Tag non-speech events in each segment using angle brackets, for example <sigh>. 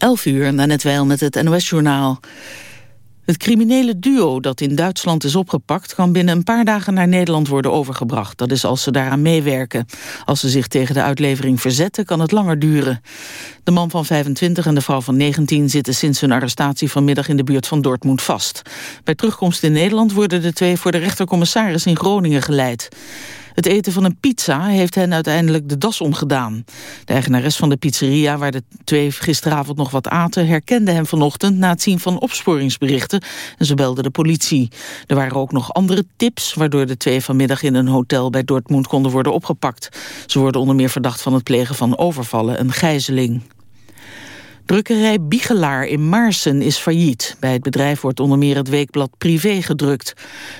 11 uur, net wel met het NOS-journaal. Het criminele duo dat in Duitsland is opgepakt... kan binnen een paar dagen naar Nederland worden overgebracht. Dat is als ze daaraan meewerken. Als ze zich tegen de uitlevering verzetten, kan het langer duren. De man van 25 en de vrouw van 19 zitten sinds hun arrestatie vanmiddag... in de buurt van Dortmund vast. Bij terugkomst in Nederland worden de twee voor de rechtercommissaris in Groningen geleid. Het eten van een pizza heeft hen uiteindelijk de das omgedaan. De eigenares van de pizzeria, waar de twee gisteravond nog wat aten... herkende hem vanochtend na het zien van opsporingsberichten... en ze belde de politie. Er waren ook nog andere tips... waardoor de twee vanmiddag in een hotel bij Dortmund konden worden opgepakt. Ze worden onder meer verdacht van het plegen van overvallen en gijzeling. Drukkerij Biegelaar in Maarsen is failliet. Bij het bedrijf wordt onder meer het weekblad Privé gedrukt.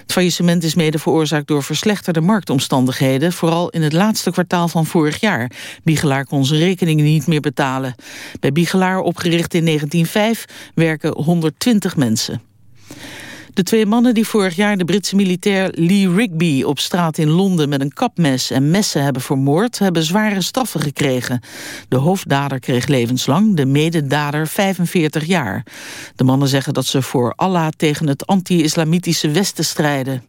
Het faillissement is mede veroorzaakt door verslechterde marktomstandigheden... vooral in het laatste kwartaal van vorig jaar. Biegelaar kon zijn rekeningen niet meer betalen. Bij Biegelaar, opgericht in 1905, werken 120 mensen. De twee mannen die vorig jaar de Britse militair Lee Rigby op straat in Londen met een kapmes en messen hebben vermoord, hebben zware straffen gekregen. De hoofddader kreeg levenslang, de mededader 45 jaar. De mannen zeggen dat ze voor Allah tegen het anti-islamitische Westen strijden.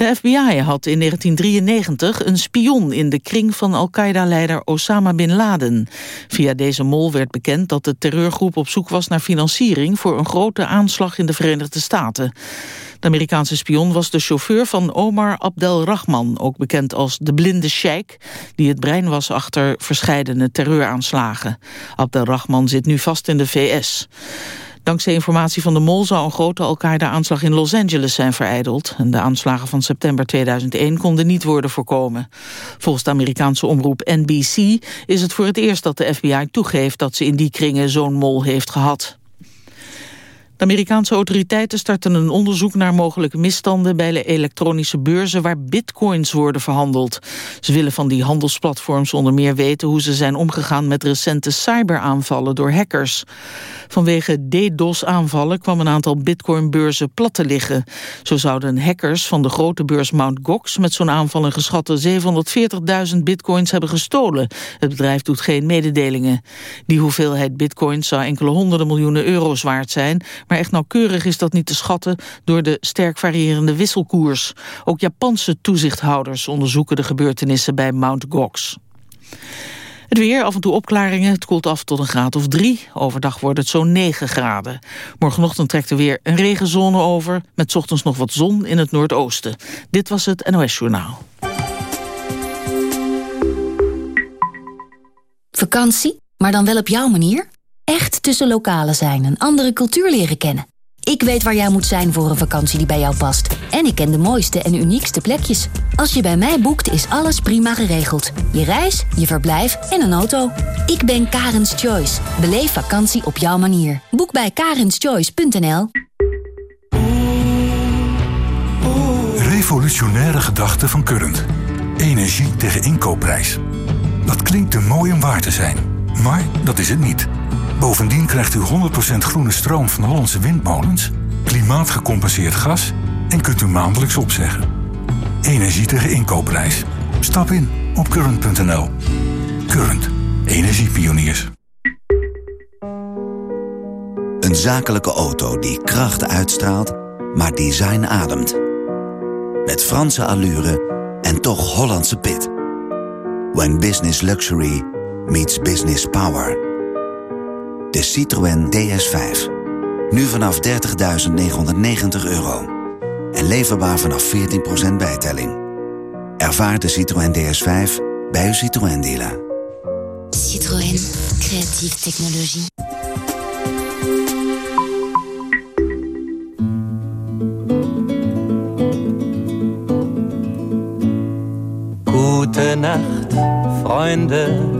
De FBI had in 1993 een spion in de kring van Al-Qaeda-leider Osama Bin Laden. Via deze mol werd bekend dat de terreurgroep op zoek was naar financiering voor een grote aanslag in de Verenigde Staten. De Amerikaanse spion was de chauffeur van Omar Abdelrahman, ook bekend als de blinde sheik, die het brein was achter verscheidene terreuraanslagen. Abdelrahman zit nu vast in de VS. Dankzij informatie van de Mol zou een grote Al-Qaeda-aanslag in Los Angeles zijn vereideld. En de aanslagen van september 2001 konden niet worden voorkomen. Volgens de Amerikaanse omroep NBC is het voor het eerst dat de FBI toegeeft dat ze in die kringen zo'n mol heeft gehad. De Amerikaanse autoriteiten starten een onderzoek naar mogelijke misstanden bij de elektronische beurzen waar bitcoins worden verhandeld. Ze willen van die handelsplatforms onder meer weten hoe ze zijn omgegaan met recente cyberaanvallen door hackers. Vanwege DDoS-aanvallen kwam een aantal bitcoinbeurzen plat te liggen. Zo zouden hackers van de grote beurs Mt. Gox met zo'n aanval een geschatte 740.000 bitcoins hebben gestolen. Het bedrijf doet geen mededelingen. Die hoeveelheid bitcoins zou enkele honderden miljoenen euro's waard zijn, maar echt nauwkeurig is dat niet te schatten door de sterk variërende wisselkoers. Ook Japanse toezichthouders onderzoeken de gebeurtenissen bij Mt. Gox. Het weer, af en toe opklaringen. Het koelt af tot een graad of drie. Overdag wordt het zo'n 9 graden. Morgenochtend trekt er weer een regenzone over... met ochtends nog wat zon in het noordoosten. Dit was het NOS Journaal. Vakantie, maar dan wel op jouw manier? Echt tussen lokalen zijn en andere cultuur leren kennen. Ik weet waar jij moet zijn voor een vakantie die bij jou past. En ik ken de mooiste en uniekste plekjes. Als je bij mij boekt, is alles prima geregeld. Je reis, je verblijf en een auto. Ik ben Karens Choice. Beleef vakantie op jouw manier. Boek bij karenschoice.nl Revolutionaire gedachte van Current. Energie tegen inkoopprijs. Dat klinkt te mooi om waar te zijn. Maar dat is het niet. Bovendien krijgt u 100% groene stroom van Hollandse windmolens, klimaatgecompenseerd gas en kunt u maandelijks opzeggen. Energie tegen inkoopprijs. Stap in op current.nl. Current. Energiepioniers. Een zakelijke auto die kracht uitstraalt, maar design ademt. Met Franse allure en toch Hollandse pit. When business luxury meets business power. De Citroën DS5. Nu vanaf 30.990 euro. En leverbaar vanaf 14% bijtelling. Ervaar de Citroën DS5 bij uw Citroën dealer. Citroën. Creatieve technologie. Gute Nacht, Freunde.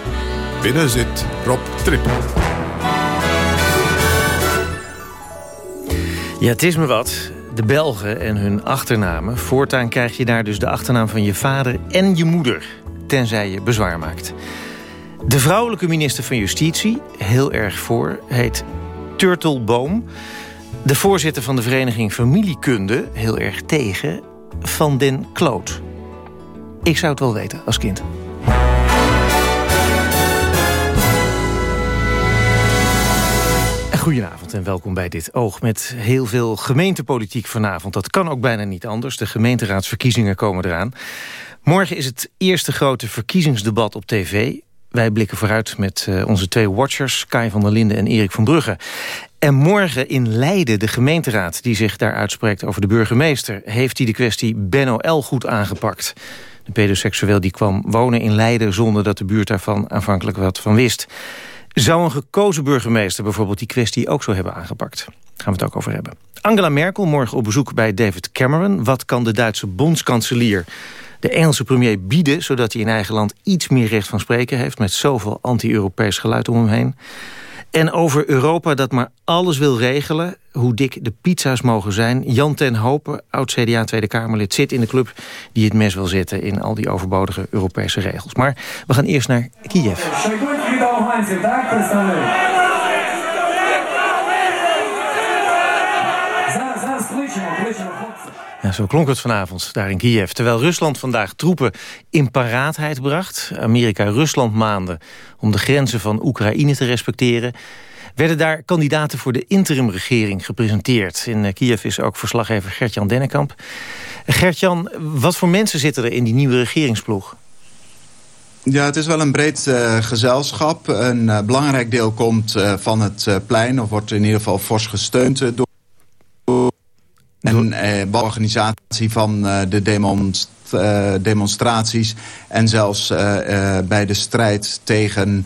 Binnen zit Rob Trippel. Ja, het is me wat. De Belgen en hun achternamen. Voortaan krijg je daar dus de achternaam van je vader en je moeder. Tenzij je bezwaar maakt. De vrouwelijke minister van Justitie, heel erg voor, heet Turtelboom. De voorzitter van de vereniging Familiekunde, heel erg tegen, Van den Kloot. Ik zou het wel weten als kind. Goedenavond en welkom bij Dit Oog. Met heel veel gemeentepolitiek vanavond. Dat kan ook bijna niet anders. De gemeenteraadsverkiezingen komen eraan. Morgen is het eerste grote verkiezingsdebat op tv. Wij blikken vooruit met eh, onze twee watchers... Kai van der Linden en Erik van Brugge. En morgen in Leiden, de gemeenteraad die zich daar uitspreekt over de burgemeester... heeft hij de kwestie Benno L. goed aangepakt. De pedoseksueel die kwam wonen in Leiden... zonder dat de buurt daarvan aanvankelijk wat van wist. Zou een gekozen burgemeester bijvoorbeeld die kwestie ook zo hebben aangepakt? Daar gaan we het ook over hebben. Angela Merkel morgen op bezoek bij David Cameron. Wat kan de Duitse bondskanselier de Engelse premier bieden... zodat hij in eigen land iets meer recht van spreken heeft... met zoveel anti-Europees geluid om hem heen? En over Europa dat maar alles wil regelen. Hoe dik de pizza's mogen zijn. Jan ten Hopen, oud-CDA Tweede Kamerlid, zit in de club... die het mes wil zetten in al die overbodige Europese regels. Maar we gaan eerst naar Kiev. Ja, zo klonk het vanavond daar in Kiev. Terwijl Rusland vandaag troepen in paraatheid bracht... Amerika Rusland maanden om de grenzen van Oekraïne te respecteren... werden daar kandidaten voor de interimregering gepresenteerd. In eh, Kiev is ook verslaggever Gertjan Dennekamp. Gertjan, wat voor mensen zitten er in die nieuwe regeringsploeg? Ja, het is wel een breed uh, gezelschap. Een uh, belangrijk deel komt van het plein... of wordt in ieder geval fors gesteund door en eh, organisatie van uh, de demonst uh, demonstraties... en zelfs uh, uh, bij de strijd tegen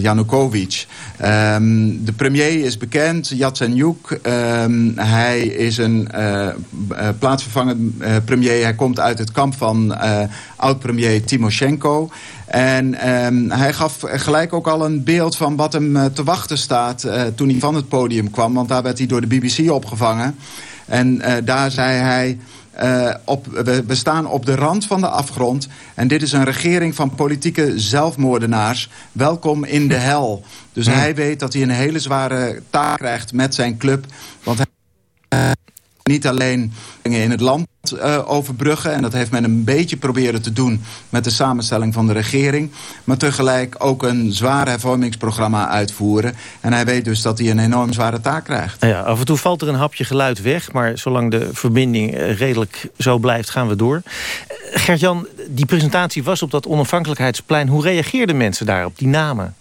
Janukovic. Um, de premier is bekend, Yatsenyuk. Um, hij is een plaatsvervangend premier. Hij komt uit het kamp van oud-premier Timoshenko... En um, hij gaf gelijk ook al een beeld van wat hem te wachten staat... toen hij van het podium kwam, want daar werd hij door de BBC opgevangen... En daar zei hij... Uh, op, we, we, staan op de rand van de afgrond. En dit is een regering van politieke zelfmoordenaars. Welkom in de hel. Dus hij weet dat hij een hele zware taak krijgt met zijn club. Want hij niet alleen in het land uh, overbruggen. En dat heeft men een beetje proberen te doen met de samenstelling van de regering. Maar tegelijk ook een zwaar hervormingsprogramma uitvoeren. En hij weet dus dat hij een enorm zware taak krijgt. Ja, af en toe valt er een hapje geluid weg. Maar zolang de verbinding eh, redelijk zo blijft, gaan we door. Eh, Gert-Jan, die presentatie was op dat onafhankelijkheidsplein. Hoe reageerden mensen daarop, die namen?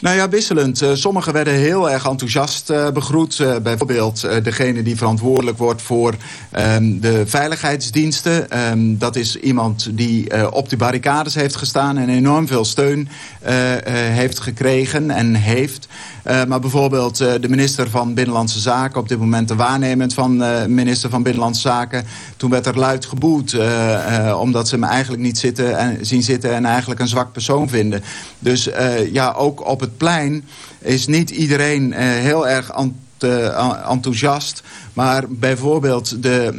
Nou ja, wisselend. Uh, sommigen werden heel erg enthousiast uh, begroet. Uh, bijvoorbeeld degene die verantwoordelijk wordt voor um, de veiligheidsdiensten. Um, dat is iemand die op de barricades heeft gestaan... en enorm veel steun heeft gekregen en heeft. maar bijvoorbeeld de minister van Binnenlandse Zaken... op dit moment de waarnemend van minister van Binnenlandse Zaken... toen werd er luid geboet... omdat ze hem eigenlijk niet zitten en, zien zitten... en eigenlijk een zwak persoon vinden. Dus ja, ook op het plein is niet iedereen eh, heel erg enthousiast. Maar bijvoorbeeld de,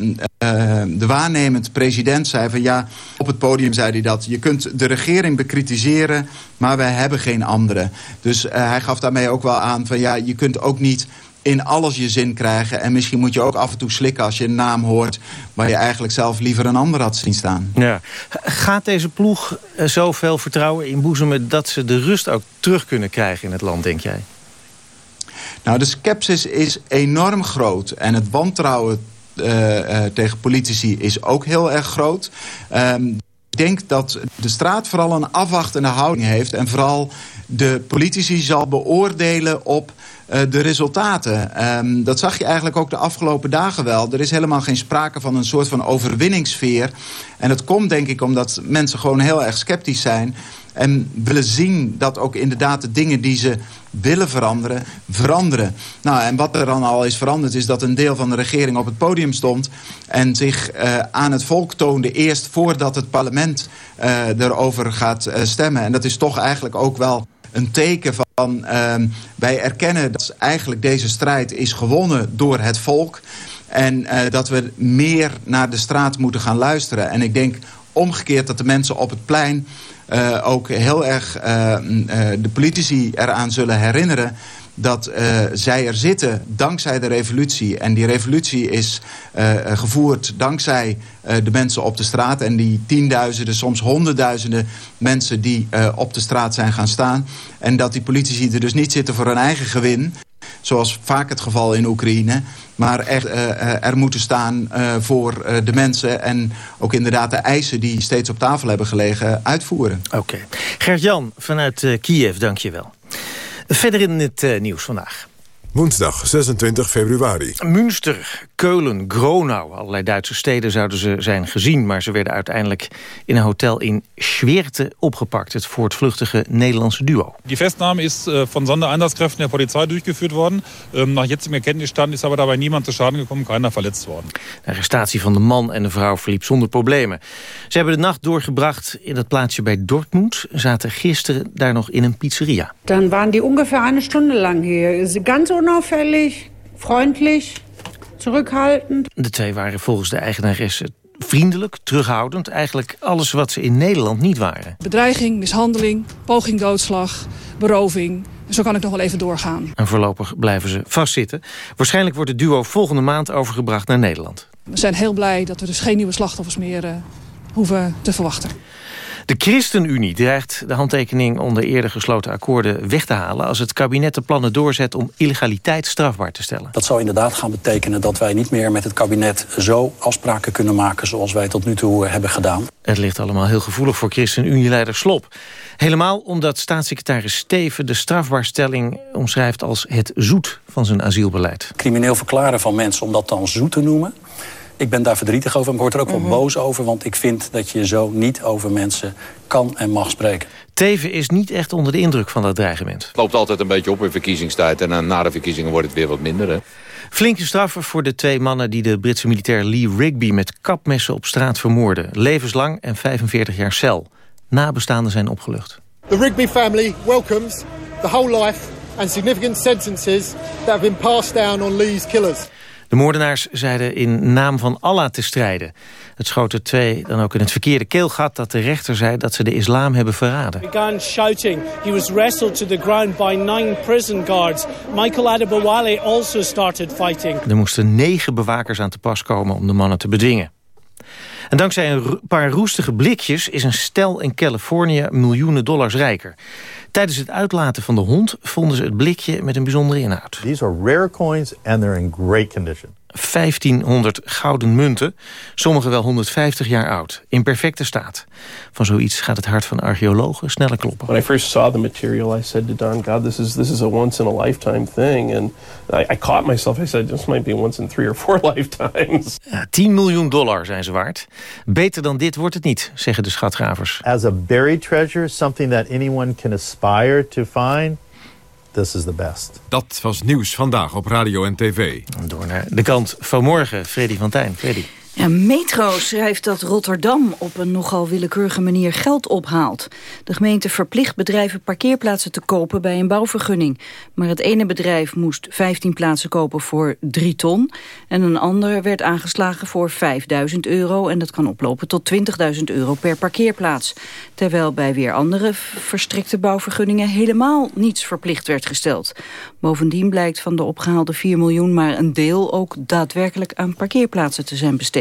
uh, de waarnemend president zei van ja, op het podium zei hij dat. Je kunt de regering bekritiseren, maar wij hebben geen andere. Dus hij gaf daarmee ook wel aan van ja, je kunt ook niet in alles je zin krijgen. En misschien moet je ook af en toe slikken als je een naam hoort... waar je eigenlijk zelf liever een ander had zien staan. Ja. Gaat deze ploeg eh, zoveel vertrouwen inboezemen... dat ze de rust ook terug kunnen krijgen in het land, denk jij? Nou, de scepsis is enorm groot. En het wantrouwen uh, uh, tegen politici is ook heel erg groot. Um, ik denk dat de straat vooral een afwachtende houding heeft... en vooral de politici zal beoordelen op uh, de resultaten. Um, dat zag je eigenlijk ook de afgelopen dagen wel. Er is helemaal geen sprake van een soort van overwinningssfeer. En dat komt denk ik omdat mensen gewoon heel erg sceptisch zijn... en willen zien dat ook inderdaad de dingen die ze willen veranderen, veranderen. Nou, en wat er dan al is veranderd is dat een deel van de regering op het podium stond... en zich uh, aan het volk toonde eerst voordat het parlement uh, erover gaat uh, stemmen. En dat is toch eigenlijk ook wel een teken van ehm, wij erkennen dat eigenlijk deze strijd is gewonnen door het volk. En dat we meer naar de straat moeten gaan luisteren. En ik denk omgekeerd dat de mensen op het plein uh, ook heel erg uh, de politici eraan zullen herinneren dat zij er zitten dankzij de revolutie. En die revolutie is gevoerd dankzij de mensen op de straat. En die tienduizenden, soms honderdduizenden mensen die op de straat zijn gaan staan. En dat die politici er dus niet zitten voor hun eigen gewin. Zoals vaak het geval in Oekraïne. Maar echt er moeten staan voor de mensen. En ook inderdaad de eisen die steeds op tafel hebben gelegen uitvoeren. Oké. Okay. Gert-Jan vanuit Kiev, dank je wel. Verder in het uh, nieuws vandaag. Woensdag 26 februari. Münster, Keulen, Gronau. Allerlei Duitse steden zouden ze zijn gezien... maar ze werden uiteindelijk in een hotel in Schwerte opgepakt. Het voortvluchtige Nederlandse duo. Die Festnahme is äh, von Sondereinsatzkräften der Polizei durchgeführt worden. Ähm, nach jetzigem Kenntnisstand is aber dabei niemand te Schaden gekommen, keiner verletzt worden. De arrestatie van de man en de vrouw verliep zonder problemen. Ze hebben de nacht doorgebracht in het plaatsje bij Dortmund. Zaten gisteren daar nog in een pizzeria. Dan waren die ongeveer een stunde lang hier. Ganz unauffällig, freundlich, zurückhaltend. De twee waren volgens de eigenaresse vriendelijk, terughoudend. Eigenlijk alles wat ze in Nederland niet waren. Bedreiging, mishandeling, poging doodslag, beroving. Zo kan ik nog wel even doorgaan. En voorlopig blijven ze vastzitten. Waarschijnlijk wordt het duo volgende maand overgebracht naar Nederland. We zijn heel blij dat we dus geen nieuwe slachtoffers meer uh, hoeven te verwachten. De ChristenUnie dreigt de handtekening onder eerder gesloten akkoorden weg te halen... als het kabinet de plannen doorzet om illegaliteit strafbaar te stellen. Dat zou inderdaad gaan betekenen dat wij niet meer met het kabinet... zo afspraken kunnen maken zoals wij tot nu toe hebben gedaan. Het ligt allemaal heel gevoelig voor ChristenUnie-leider Slop. Helemaal omdat staatssecretaris Steven de strafbaarstelling omschrijft... als het zoet van zijn asielbeleid. Crimineel verklaren van mensen om dat dan zoet te noemen... Ik ben daar verdrietig over, maar ik word er ook wel boos over... want ik vind dat je zo niet over mensen kan en mag spreken. Teven is niet echt onder de indruk van dat dreigement. Het loopt altijd een beetje op in verkiezingstijd... en na de verkiezingen wordt het weer wat minder. Hè? Flinke straffen voor de twee mannen die de Britse militair Lee Rigby... met kapmessen op straat vermoorden. Levenslang en 45 jaar cel. Nabestaanden zijn opgelucht. The Rigby family welcomes the whole life and significant sentences... that have been passed down on Lee's killers. De moordenaars zeiden in naam van Allah te strijden. Het schoten twee dan ook in het verkeerde keelgat dat de rechter zei dat ze de islam hebben verraden. Began shouting. He was wrestled to the ground by nine prison guards. Michael also started fighting. Er moesten negen bewakers aan te pas komen om de mannen te bedwingen. En dankzij een paar roestige blikjes is een stel in Californië miljoenen dollars rijker. Tijdens het uitlaten van de hond vonden ze het blikje met een bijzondere inhoud. These are rare coins and they're in great condition. 1500 gouden munten, sommige wel 150 jaar oud, in perfecte staat. Van zoiets gaat het hart van archeologen sneller kloppen. When I first saw the material, I said to Don, God, this is, this is a once in a lifetime thing. And I, I caught myself, I said, this might be once in three or four <laughs> lifetimes. Ja, 10 miljoen dollar zijn ze waard. Beter dan dit wordt het niet, zeggen de schatgravers. As a buried treasure, something that anyone can aspire to find... This is the best. Dat was nieuws vandaag op radio en tv. Door naar de kant van morgen, Freddy van Tijn. Freddy. Metro schrijft dat Rotterdam op een nogal willekeurige manier geld ophaalt. De gemeente verplicht bedrijven parkeerplaatsen te kopen bij een bouwvergunning. Maar het ene bedrijf moest 15 plaatsen kopen voor 3 ton... en een ander werd aangeslagen voor 5000 euro... en dat kan oplopen tot 20.000 euro per parkeerplaats. Terwijl bij weer andere verstrikte bouwvergunningen... helemaal niets verplicht werd gesteld. Bovendien blijkt van de opgehaalde 4 miljoen... maar een deel ook daadwerkelijk aan parkeerplaatsen te zijn besteed.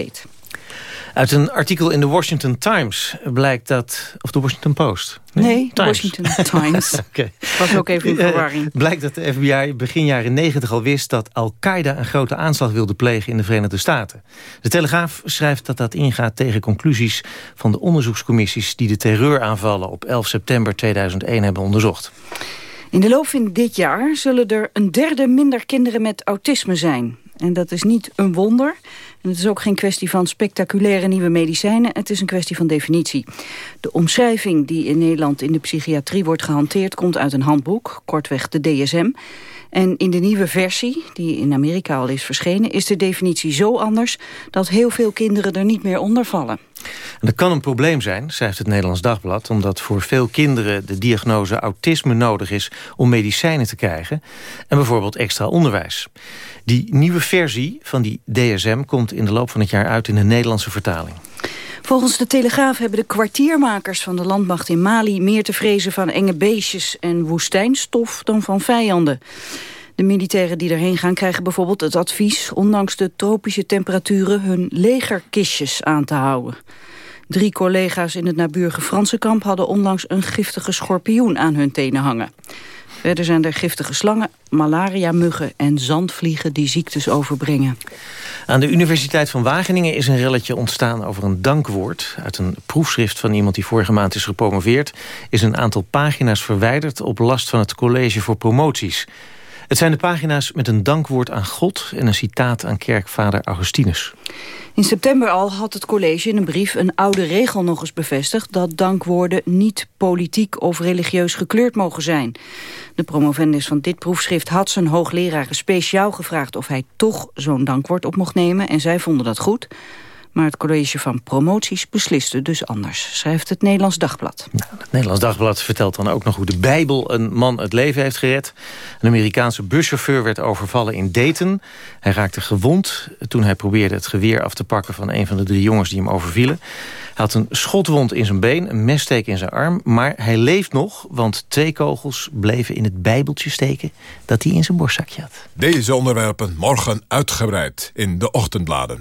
Uit een artikel in de Washington Times blijkt dat... Of de Washington Post? Nee, nee de Washington Times. <laughs> okay. Was ook even in verwarring. Blijkt dat de FBI begin jaren 90 al wist... dat Al-Qaeda een grote aanslag wilde plegen in de Verenigde Staten. De Telegraaf schrijft dat dat ingaat tegen conclusies... van de onderzoekscommissies die de terreuraanvallen... op 11 september 2001 hebben onderzocht. In de loop van dit jaar zullen er een derde minder kinderen met autisme zijn. En dat is niet een wonder. En het is ook geen kwestie van spectaculaire nieuwe medicijnen. Het is een kwestie van definitie. De omschrijving die in Nederland in de psychiatrie wordt gehanteerd... komt uit een handboek, kortweg de DSM. En in de nieuwe versie, die in Amerika al is verschenen... is de definitie zo anders dat heel veel kinderen er niet meer onder vallen. En dat kan een probleem zijn, schrijft het Nederlands Dagblad... omdat voor veel kinderen de diagnose autisme nodig is... om medicijnen te krijgen en bijvoorbeeld extra onderwijs. Die nieuwe versie van die DSM komt in de loop van het jaar uit... in de Nederlandse vertaling. Volgens de Telegraaf hebben de kwartiermakers van de landmacht in Mali... meer te vrezen van enge beestjes en woestijnstof dan van vijanden. De militairen die erheen gaan krijgen bijvoorbeeld het advies... ondanks de tropische temperaturen hun legerkistjes aan te houden. Drie collega's in het naburige Franse kamp hadden onlangs een giftige schorpioen aan hun tenen hangen. Verder zijn er giftige slangen, malaria-muggen en zandvliegen die ziektes overbrengen. Aan de Universiteit van Wageningen is een relletje ontstaan over een dankwoord. Uit een proefschrift van iemand die vorige maand is gepromoveerd... is een aantal pagina's verwijderd op last van het College voor Promoties. Het zijn de pagina's met een dankwoord aan God... en een citaat aan kerkvader Augustinus. In september al had het college in een brief een oude regel nog eens bevestigd... dat dankwoorden niet politiek of religieus gekleurd mogen zijn. De promovendus van dit proefschrift had zijn hoogleraren speciaal gevraagd... of hij toch zo'n dankwoord op mocht nemen en zij vonden dat goed... Maar het college van promoties besliste dus anders, schrijft het Nederlands Dagblad. Nou, het Nederlands Dagblad vertelt dan ook nog hoe de Bijbel een man het leven heeft gered. Een Amerikaanse buschauffeur werd overvallen in Dayton. Hij raakte gewond toen hij probeerde het geweer af te pakken van een van de drie jongens die hem overvielen. Hij had een schotwond in zijn been, een messteek in zijn arm... maar hij leeft nog, want twee kogels bleven in het bijbeltje steken... dat hij in zijn borstzakje had. Deze onderwerpen morgen uitgebreid in de ochtendbladen.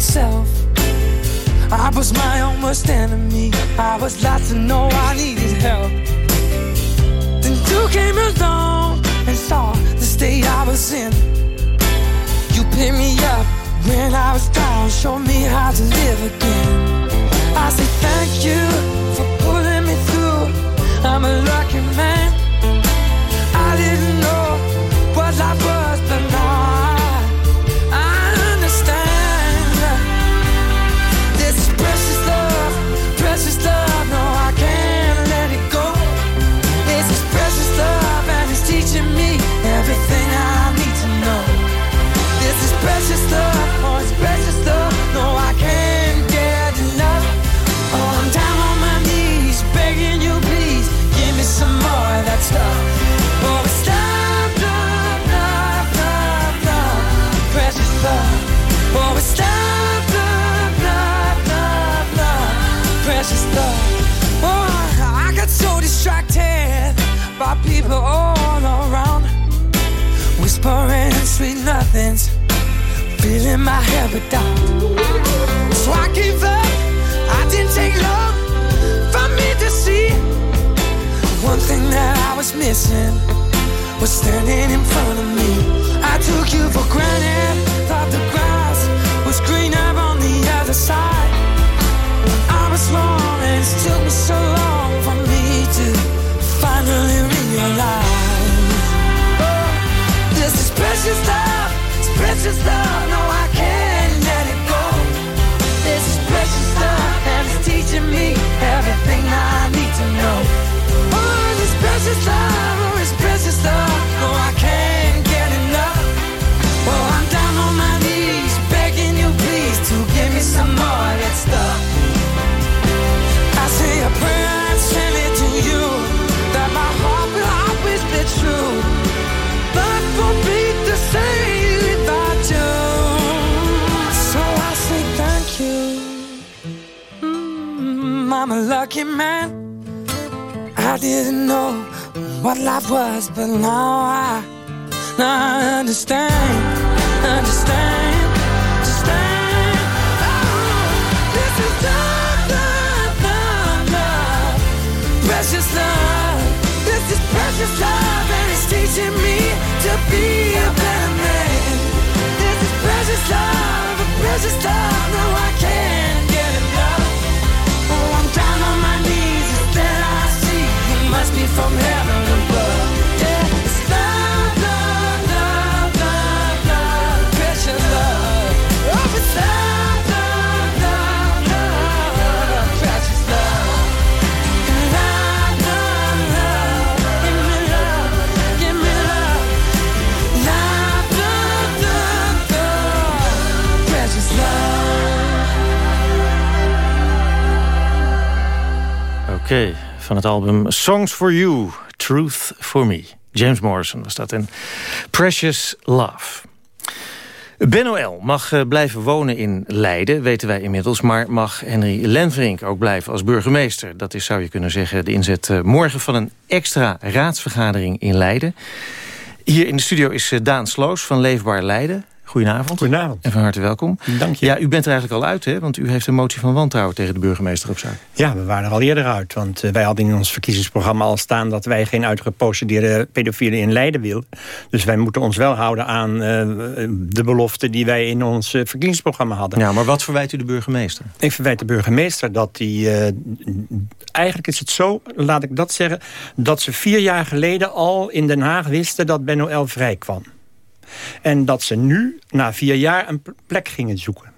Myself. I was my own worst enemy. I was lost and know I needed help. Then you came along and saw the state I was in. You picked me up when I was down, showed me how to live again. I say thank you for pulling me through. I'm a lucky man. Oh, people all around, whispering sweet nothings, feeling my habit down. So I gave up. I didn't take long for me to see. One thing that I was missing was standing in front of me. I took you for granted, thought the everything I need to know. Oh, this precious love, oh, it's precious love. Lucky man. I didn't know what life was, but now I, now I understand, understand. Oh, precious love. This is precious love teaching me to be a better man. This is precious love, a precious love. No, I can't must be from heaven above. Love, love, love, precious love. Okay. Van het album Songs for You, Truth for Me. James Morrison was dat en Precious Love. Ben L. mag eh, blijven wonen in Leiden, weten wij inmiddels... maar mag Henry Lenvrink ook blijven als burgemeester. Dat is, zou je kunnen zeggen, de inzet eh, morgen van een extra raadsvergadering in Leiden. Hier in de studio is eh, Daan Sloos van Leefbaar Leiden. Goedenavond. Goedenavond. En van harte welkom. Dank je. Ja, u bent er eigenlijk al uit, hè? Want u heeft een motie van wantrouwen tegen de burgemeester op zaak. Ja, we waren er al eerder uit. Want uh, wij hadden in ons verkiezingsprogramma al staan... dat wij geen uitgeprocedeerde pedofielen in Leiden willen. Dus wij moeten ons wel houden aan uh, de belofte... die wij in ons uh, verkiezingsprogramma hadden. Ja, maar wat verwijt u de burgemeester? Ik verwijt de burgemeester dat hij... eigenlijk is het zo, laat ik dat zeggen... dat ze vier jaar geleden al in Den Haag wisten dat Ben L vrij kwam. En dat ze nu, na vier jaar, een plek gingen zoeken.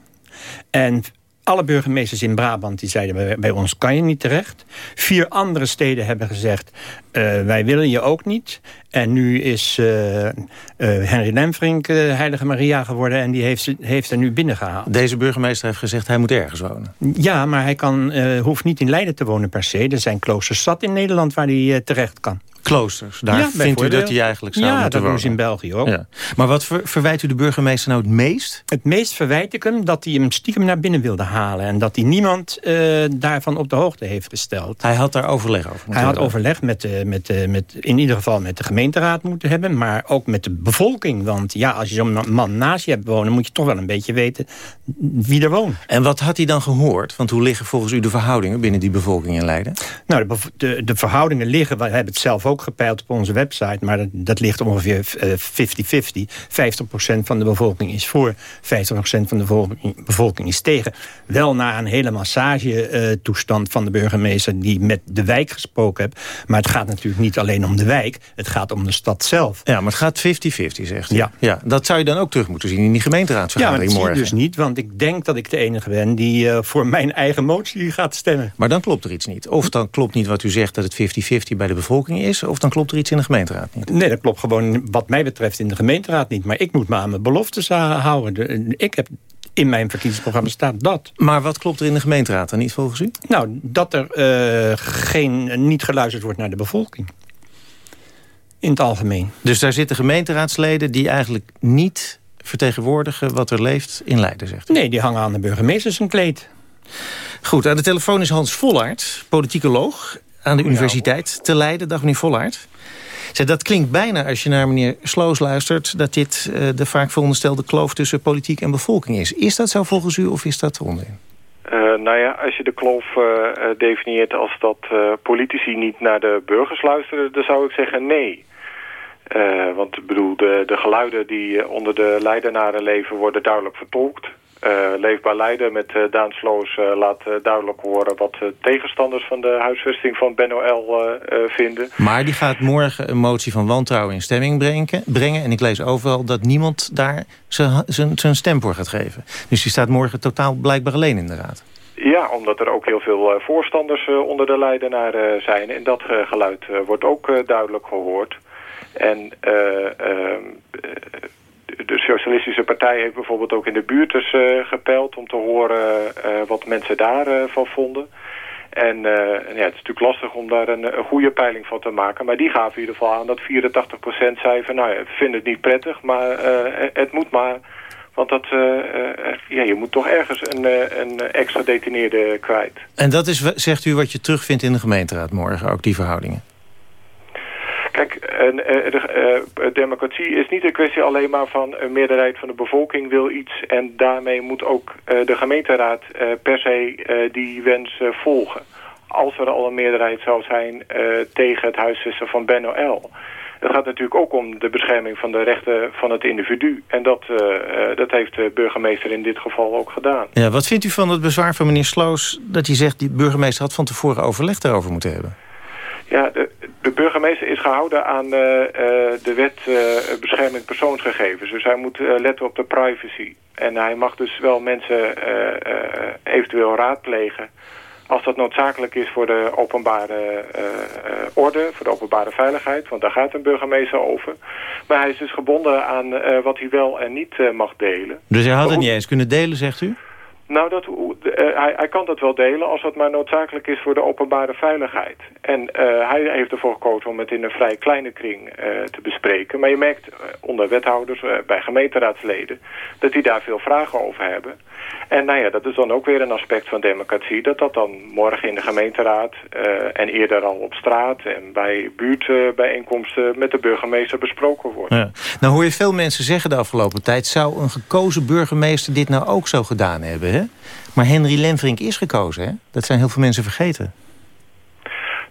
En alle burgemeesters in Brabant die zeiden... bij ons kan je niet terecht. Vier andere steden hebben gezegd... Uh, wij willen je ook niet. En nu is uh, uh, Henry Lemfrink Heilige Maria geworden... en die heeft, heeft er nu binnengehaald. Deze burgemeester heeft gezegd hij moet ergens wonen. Ja, maar hij kan, hoeft niet in Leiden te wonen per se. Er zijn kloosters zat in Nederland waar hij terecht kan. Kloosters, daar ja, vindt u dat hij eigenlijk zou ja, moeten dat doen ze in België ook. Ja. Maar wat ver, verwijt u de burgemeester nou het meest? Het meest verwijt ik hem dat hij hem stiekem naar binnen wilde halen... en dat hij niemand uh, daarvan op de hoogte heeft gesteld. Hij had daar overleg over Hij had overleg met, uh, met, uh, met, in ieder geval met de gemeenteraad moeten hebben... maar ook met de bevolking. Want ja, als je zo'n man naast je hebt wonen... moet je toch wel een beetje weten wie er woont. En wat had hij dan gehoord? Want hoe liggen volgens u de verhoudingen binnen die bevolking in Leiden? Nou, de, de, de verhoudingen liggen... we hebben het zelf ook gepeild op onze website... maar dat, dat ligt ongeveer 50-50. 50%, van de bevolking is voor, 50% van de bevolking, bevolking is tegen. Wel naar een hele massage-toestand van de burgemeester... die met de wijk gesproken heeft. Maar het gaat natuurlijk niet alleen om de wijk. Het gaat om de stad zelf. Ja, maar het gaat 50-50, zegt u. Ja. ja. Dat zou je dan ook terug moeten zien in die gemeenteraadsvergadering ja, morgen. dus niet, want ik denk dat ik de enige ben... die uh, voor mijn eigen motie gaat stemmen. Maar dan klopt er iets niet. Of dan klopt niet wat u zegt dat het 50-50 bij de bevolking is... of dan klopt er iets in de gemeenteraad niet. Nee, dat klopt gewoon wat mij betreft in de gemeenteraad niet. Maar ik moet me aan mijn beloftes houden. Ik heb in mijn verkiezingsprogramma staat dat. Maar wat klopt er in de gemeenteraad dan niet volgens u? Nou, dat er uh, geen, niet geluisterd wordt naar de bevolking. In het algemeen. Dus daar zitten gemeenteraadsleden die eigenlijk niet vertegenwoordigen wat er leeft in Leiden, zegt u? Nee, die hangen aan de burgemeester zijn kleed. Goed, aan de telefoon is Hans Vollaert, politicoloog aan de universiteit te Leiden. Dag meneer Vollaert. Zeg, dat klinkt bijna, als je naar meneer Sloos luistert... dat dit uh, de vaak veronderstelde kloof tussen politiek en bevolking is. Is dat zo volgens u of is dat onzin? Uh, nou ja, als je de kloof uh, definieert als dat politici niet naar de burgers luisteren... dan zou ik zeggen nee. want ik bedoel, de, de geluiden die onder de Leidenaren leven worden duidelijk vertolkt. Uh, Leefbaar Leiden met uh, Daan Sloos uh, laat duidelijk horen... wat tegenstanders van de huisvesting van Ben L vinden. Maar die gaat morgen een motie van wantrouwen in stemming brengen. brengen en ik lees overal dat niemand daar zijn stem voor gaat geven. Dus die staat morgen totaal blijkbaar alleen in de raad. Ja, omdat er ook heel veel voorstanders onder de Leidenaren zijn. En dat geluid wordt ook duidelijk gehoord. En de Socialistische Partij heeft bijvoorbeeld ook in de buurt dus, uh, gepeild... om te horen uh, wat mensen daarvan uh, van vonden. En, ja, het is natuurlijk lastig om daar een, goede peiling van te maken. Maar die gaven in ieder geval aan dat 84% zei van... nou ja, we vinden het niet prettig, maar het moet maar... Want dat, ja, je moet toch ergens een, een extra detineerde kwijt. En dat is, zegt u, wat je terugvindt in de gemeenteraad morgen, ook die verhoudingen? Kijk, een, de, uh, democratie is niet een kwestie alleen maar van een meerderheid van de bevolking wil iets. En daarmee moet ook uh, de gemeenteraad per se die wens volgen. Als er al een meerderheid zou zijn tegen het huisvesten van Ben L. Het gaat natuurlijk ook om de bescherming van de rechten van het individu. En dat, dat heeft de burgemeester in dit geval ook gedaan. Ja, wat vindt u van het bezwaar van meneer Sloos... dat hij zegt, die burgemeester had van tevoren overleg daarover moeten hebben? Ja, de, de, burgemeester is gehouden aan uh, uh, de wet uh, bescherming persoonsgegevens. Dus hij moet letten op de privacy. En hij mag dus wel mensen eventueel raadplegen... als dat noodzakelijk is voor de openbare orde, voor de openbare veiligheid. Want daar gaat een burgemeester over. Maar hij is dus gebonden aan wat hij wel en niet mag delen. Dus hij had het niet eens kunnen delen, zegt u? Nou, dat, eh, hij, hij kan dat wel delen als dat maar noodzakelijk is voor de openbare veiligheid. En eh, hij heeft ervoor gekozen om het in een vrij kleine kring eh, te bespreken. Maar je merkt onder wethouders, bij gemeenteraadsleden, dat die daar veel vragen over hebben. En nou ja, dat is dan ook weer een aspect van democratie. Dat dat dan morgen in de gemeenteraad eh, en eerder al op straat en bij buurtbijeenkomsten met de burgemeester besproken wordt. Ja. Nou hoor je veel mensen zeggen de afgelopen tijd... zou een gekozen burgemeester dit nou ook zo gedaan hebben, hè? Maar Henry Lemvrink is gekozen, hè? Dat zijn heel veel mensen vergeten.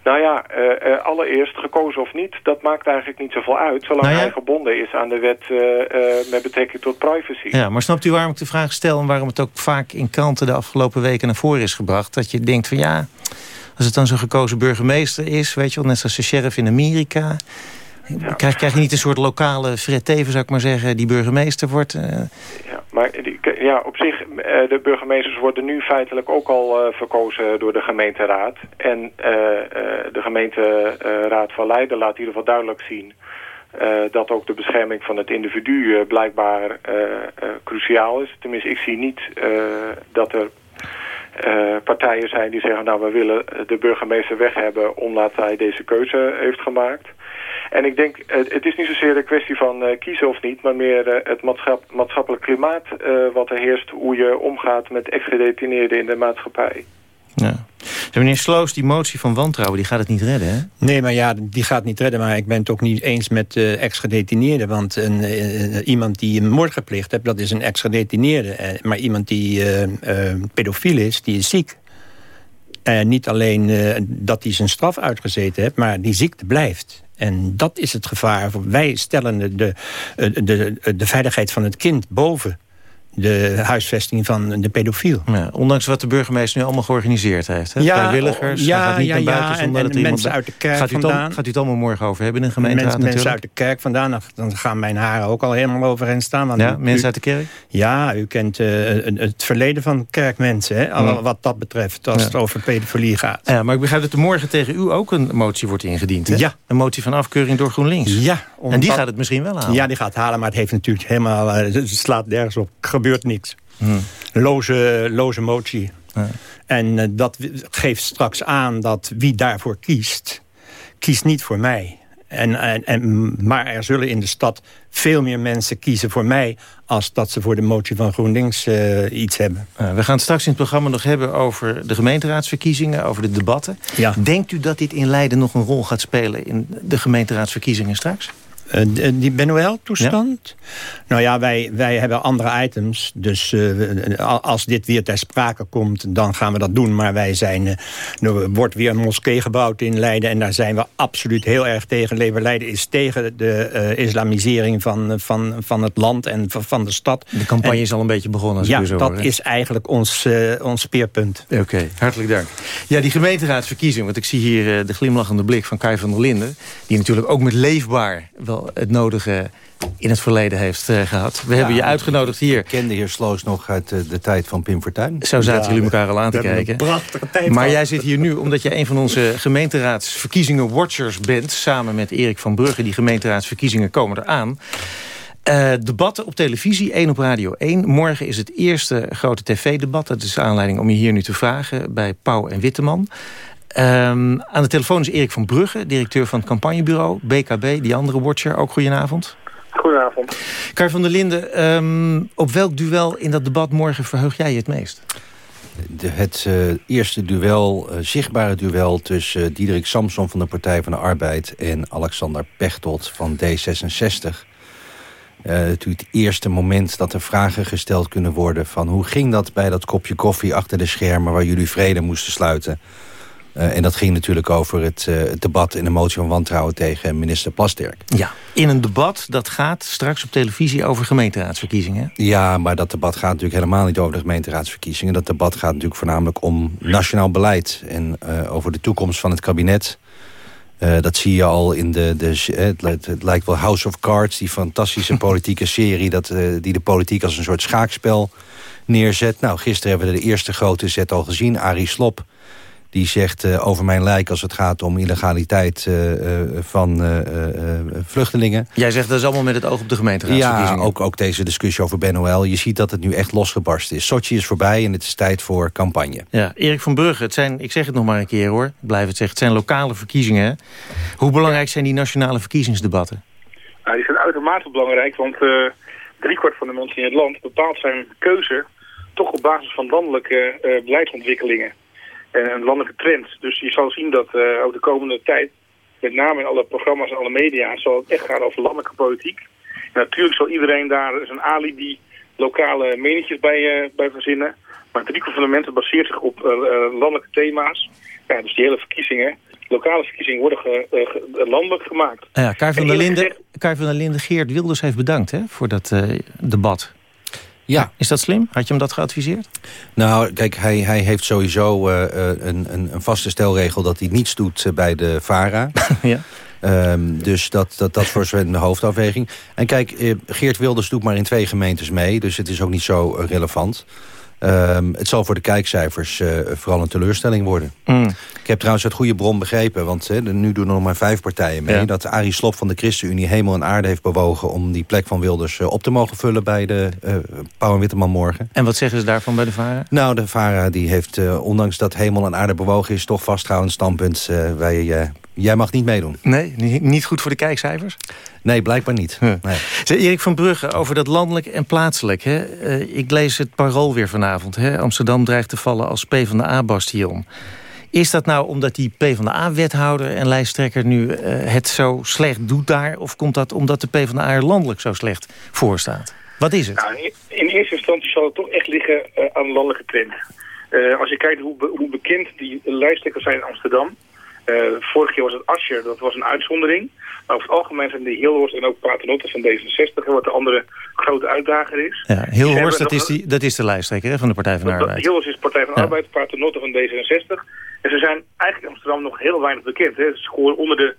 Nou ja, eh, eh, allereerst gekozen of niet, dat maakt eigenlijk niet zoveel uit... zolang Nou ja. hij gebonden is aan de wet eh, met betrekking tot privacy. Ja, maar snapt u waarom ik de vraag stel... en waarom het ook vaak in kranten de afgelopen weken naar voren is gebracht? Dat je denkt van ja, als het dan zo'n gekozen burgemeester is... weet je wel, net zoals de sheriff in Amerika... Krijg, krijg je niet een soort lokale Fred Teven, zou ik maar zeggen... die burgemeester wordt? eh, Ja, maar ja, op zich, eh, de burgemeesters worden nu feitelijk ook al eh, verkozen door de gemeenteraad. En de gemeenteraad van Leiden laat in ieder geval duidelijk zien... dat ook de bescherming van het individu blijkbaar cruciaal is. Tenminste, ik zie niet dat er partijen zijn die zeggen... nou, we willen de burgemeester weg hebben omdat hij deze keuze heeft gemaakt... En ik denk, eh, het is niet zozeer een kwestie van eh, kiezen of niet... maar meer eh, het maatschap, maatschappelijk klimaat eh, wat er heerst... hoe je omgaat met ex-gedetineerden in de maatschappij. ja. Ja, meneer Sloos, die motie van wantrouwen, die gaat het niet redden, hè? Nee, maar ja, die gaat niet redden. Maar ik ben het ook niet eens met uh, ex-gedetineerden. Want een, uh, iemand die een moord gepleegd heeft, dat is een ex-gedetineerde. Uh, maar iemand die pedofiel is, die is ziek. En niet alleen dat hij zijn straf uitgezeten heeft, maar die ziekte blijft. En dat is het gevaar. Wij stellen de, de, de, de veiligheid van het kind boven de huisvesting van de pedofiel. Ja, ondanks wat de burgemeester nu allemaal georganiseerd heeft. Hè? Ja, Vrijwilligers, ja, gaat niet ja, naar buiten ja, zonder en, dat en er mensen iemand... uit de kerk gaat u, vandaan. gaat u het allemaal morgen over hebben in de gemeenteraad Mensen, mensen natuurlijk? uit de kerk vandaan, dan gaan mijn haren ook al helemaal overheen staan. Want Ja, u- mensen uit de kerk? Ja, u kent uh, het verleden van kerkmensen, hè, Ja. wat dat betreft, als het over pedofilie gaat. Ja, maar ik begrijp dat er morgen tegen u ook een motie wordt ingediend. Hè? Ja. Een motie van afkeuring door GroenLinks. Ja. En die gaat het misschien wel halen. Ja, die gaat halen, maar het heeft natuurlijk helemaal... eh, het slaat nergens op. Gebeurt niks. Hmm. Loze, loze motie. En eh, dat geeft straks aan dat wie daarvoor kiest... kiest niet voor mij. En, en, en, maar er zullen in de stad veel meer mensen kiezen voor mij... als dat ze voor de motie van GroenLinks eh, iets hebben. Uh, we gaan het straks in het programma nog hebben over de gemeenteraadsverkiezingen, over de debatten. Ja. Denkt u dat dit in Leiden nog een rol gaat spelen in de gemeenteraadsverkiezingen straks? Uh, die Benoël-toestand? Ja. Nou ja, wij, wij hebben andere items. Dus uh, als dit weer ter sprake komt, dan gaan we dat doen. Maar wij zijn... Uh, er wordt weer een moskee gebouwd in Leiden... en daar zijn we absoluut heel erg tegen. Leiden is tegen de islamisering van, van, van het land en van, van de stad. De campagne en, is al een beetje begonnen. Ja, dat hoor, is eigenlijk ons, ons speerpunt. Oké, okay, hartelijk dank. Ja, die gemeenteraadsverkiezing, want ik zie hier de glimlachende blik van Kai van der Linden... die natuurlijk ook met leefbaar wel het nodige in het verleden heeft uh, gehad. We ja, hebben je uitgenodigd hier. Ik kende heer Sloos nog uit uh, de tijd van Pim Fortuyn. Zo zaten ja, jullie elkaar al aan te kijken. Tijd maar jij zit hier nu omdat je een van onze gemeenteraadsverkiezingen watchers bent... samen met Erik van Brugge. Die gemeenteraadsverkiezingen komen eraan. Uh, debatten op televisie, 1 op Radio 1. Morgen is het eerste grote tv-debat. Dat is aanleiding om je hier nu te vragen bij Pauw en Witteman. Um, aan de telefoon is Erik van Brugge, directeur van het campagnebureau BKB, die andere watcher. Ook goedenavond. Goedenavond. Kar van der Linden, um, op welk duel in dat debat morgen verheug jij je het meest? De, het uh, eerste duel, uh, zichtbare duel tussen uh, Diederik Samson van de Partij van de Arbeid... en Alexander Pechtold van D66. natuurlijk het eerste moment dat er vragen gesteld kunnen worden... van hoe ging dat bij dat kopje koffie achter de schermen... waar jullie vrede moesten sluiten... Uh, en dat ging natuurlijk over het, uh, het, debat en de motie van wantrouwen tegen minister Plasterk. Ja, in een debat dat gaat straks op televisie over gemeenteraadsverkiezingen. Ja, maar dat debat gaat natuurlijk helemaal niet over de gemeenteraadsverkiezingen. Dat debat gaat natuurlijk voornamelijk om nationaal beleid en uh, over de toekomst van het kabinet. dat zie je al in de, de het, het, lijkt wel House of Cards, die fantastische <laughs> politieke serie... Dat, die de politiek als een soort schaakspel neerzet. Nou, gisteren hebben we de eerste grote zet al gezien, Arie Slop Die zegt uh, over mijn lijk als het gaat om illegaliteit uh, uh, van vluchtelingen. Jij zegt dat is allemaal met het oog op de gemeenteraadsverkiezingen. Ja, ook, ook deze discussie over Ben OL. Je ziet dat het nu echt losgebarst is. Sochi is voorbij en het is tijd voor campagne. Ja, Erik van Brugge, het zijn, ik zeg het nog maar een keer hoor. Ik blijf het zeggen, het zijn lokale verkiezingen. Hoe belangrijk zijn die nationale verkiezingsdebatten? Nou, die zijn uitermate belangrijk, want driekwart van de mensen in het land bepaalt zijn keuze toch op basis van landelijke uh, beleidsontwikkelingen en een landelijke trend. Dus je zal zien dat uh, ook de komende tijd, met name in alle programma's en alle media, zal het echt gaan over landelijke politiek. En natuurlijk zal iedereen daar zijn alibi lokale menietjes bij, uh, bij verzinnen. Maar drie van de mensen baseert zich op landelijke thema's. Ja, dus die hele verkiezingen, lokale verkiezingen worden ge, landelijk gemaakt. Ja, Kai van, der Linden, Kai van der Linden Geert Wilders heeft bedankt hè, voor dat debat. Ja. Is dat slim? Had je hem dat geadviseerd? Nou, kijk, hij, hij heeft sowieso uh, een, een, een, vaste stelregel... dat hij niets doet uh, bij de VARA. <laughs> ja. Um, dus dat, dat, dat voor zijn hoofdafweging. En kijk, Geert Wilders doet maar in twee gemeentes mee... dus het is ook niet zo relevant. Um, het zal voor de kijkcijfers uh, vooral een teleurstelling worden. Mm. Ik heb trouwens uit goede bron begrepen... want nu doen er nog maar vijf partijen mee... Ja. dat Arie Slob van de ChristenUnie hemel en aarde heeft bewogen... om die plek van Wilders uh, op te mogen vullen bij de uh, Pauw en Witteman morgen. En wat zeggen ze daarvan bij de VARA? Nou, de VARA die heeft, ondanks dat hemel en aarde bewogen is... toch vastgehouden standpunt. wij, jij mag niet meedoen. Nee, niet goed voor de kijkcijfers? Nee, blijkbaar niet. Huh. Nee. Erik van Brugge, over dat landelijk en plaatselijk. Hè? Uh, ik lees het parool weer vanavond. Hè? Amsterdam dreigt te vallen als PvdA-bastion. Is dat nou omdat die PvdA-wethouder en lijsttrekker nu uh, het zo slecht doet daar? Of komt dat omdat de PvdA er landelijk zo slecht voor staat? Wat is het? Nou, in, eerste instantie zal het toch echt liggen uh, aan de landelijke trend. als je kijkt hoe, be hoe bekend die lijsttrekkers zijn in Amsterdam... vorig jaar was het Ascher, dat was een uitzondering... Maar over het algemeen zijn de Hilhorst en ook Paternotte van D66... wat de andere grote uitdager is. Ja, Hilhorst, dat, is die, dat is de lijsttrekker hè, van de Partij van de Arbeid. Hilhorst is Partij van de ja. Arbeid, Paternotte van D66. En ze zijn eigenlijk in Amsterdam nog heel weinig bekend. Hè. Ze scoren onder de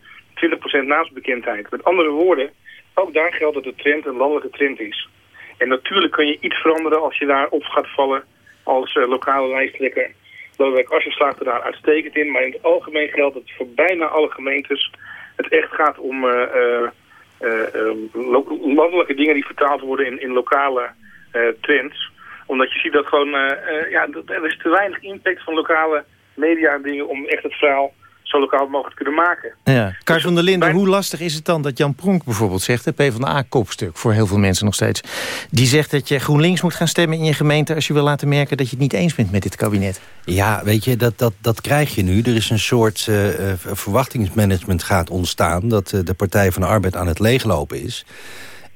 20% naastbekendheid. Met andere woorden, ook daar geldt dat de trend een landelijke trend is. En natuurlijk kun je iets veranderen als je daar op gaat vallen als uh, lokale lijsttrekker. Lodewijk Asscher er daar uitstekend in. Maar in het algemeen geldt dat voor bijna alle gemeentes het echt gaat om uh, uh, landelijke dingen die vertaald worden in, in lokale trends. Omdat je ziet dat gewoon, ja, er is te weinig impact van lokale media en dingen om echt het verhaal zo lokaal mogelijk te kunnen maken. Ja. Kar van der Linden, hoe lastig is het dan dat Jan Pronk bijvoorbeeld zegt... de PvdA-kopstuk voor heel veel mensen nog steeds... die zegt dat je GroenLinks moet gaan stemmen in je gemeente... als je wil laten merken dat je het niet eens bent met dit kabinet? Ja, weet je, dat, dat, dat krijg je nu. Er is een soort uh, verwachtingsmanagement gaat ontstaan... dat uh, de Partij van de Arbeid aan het leeglopen is...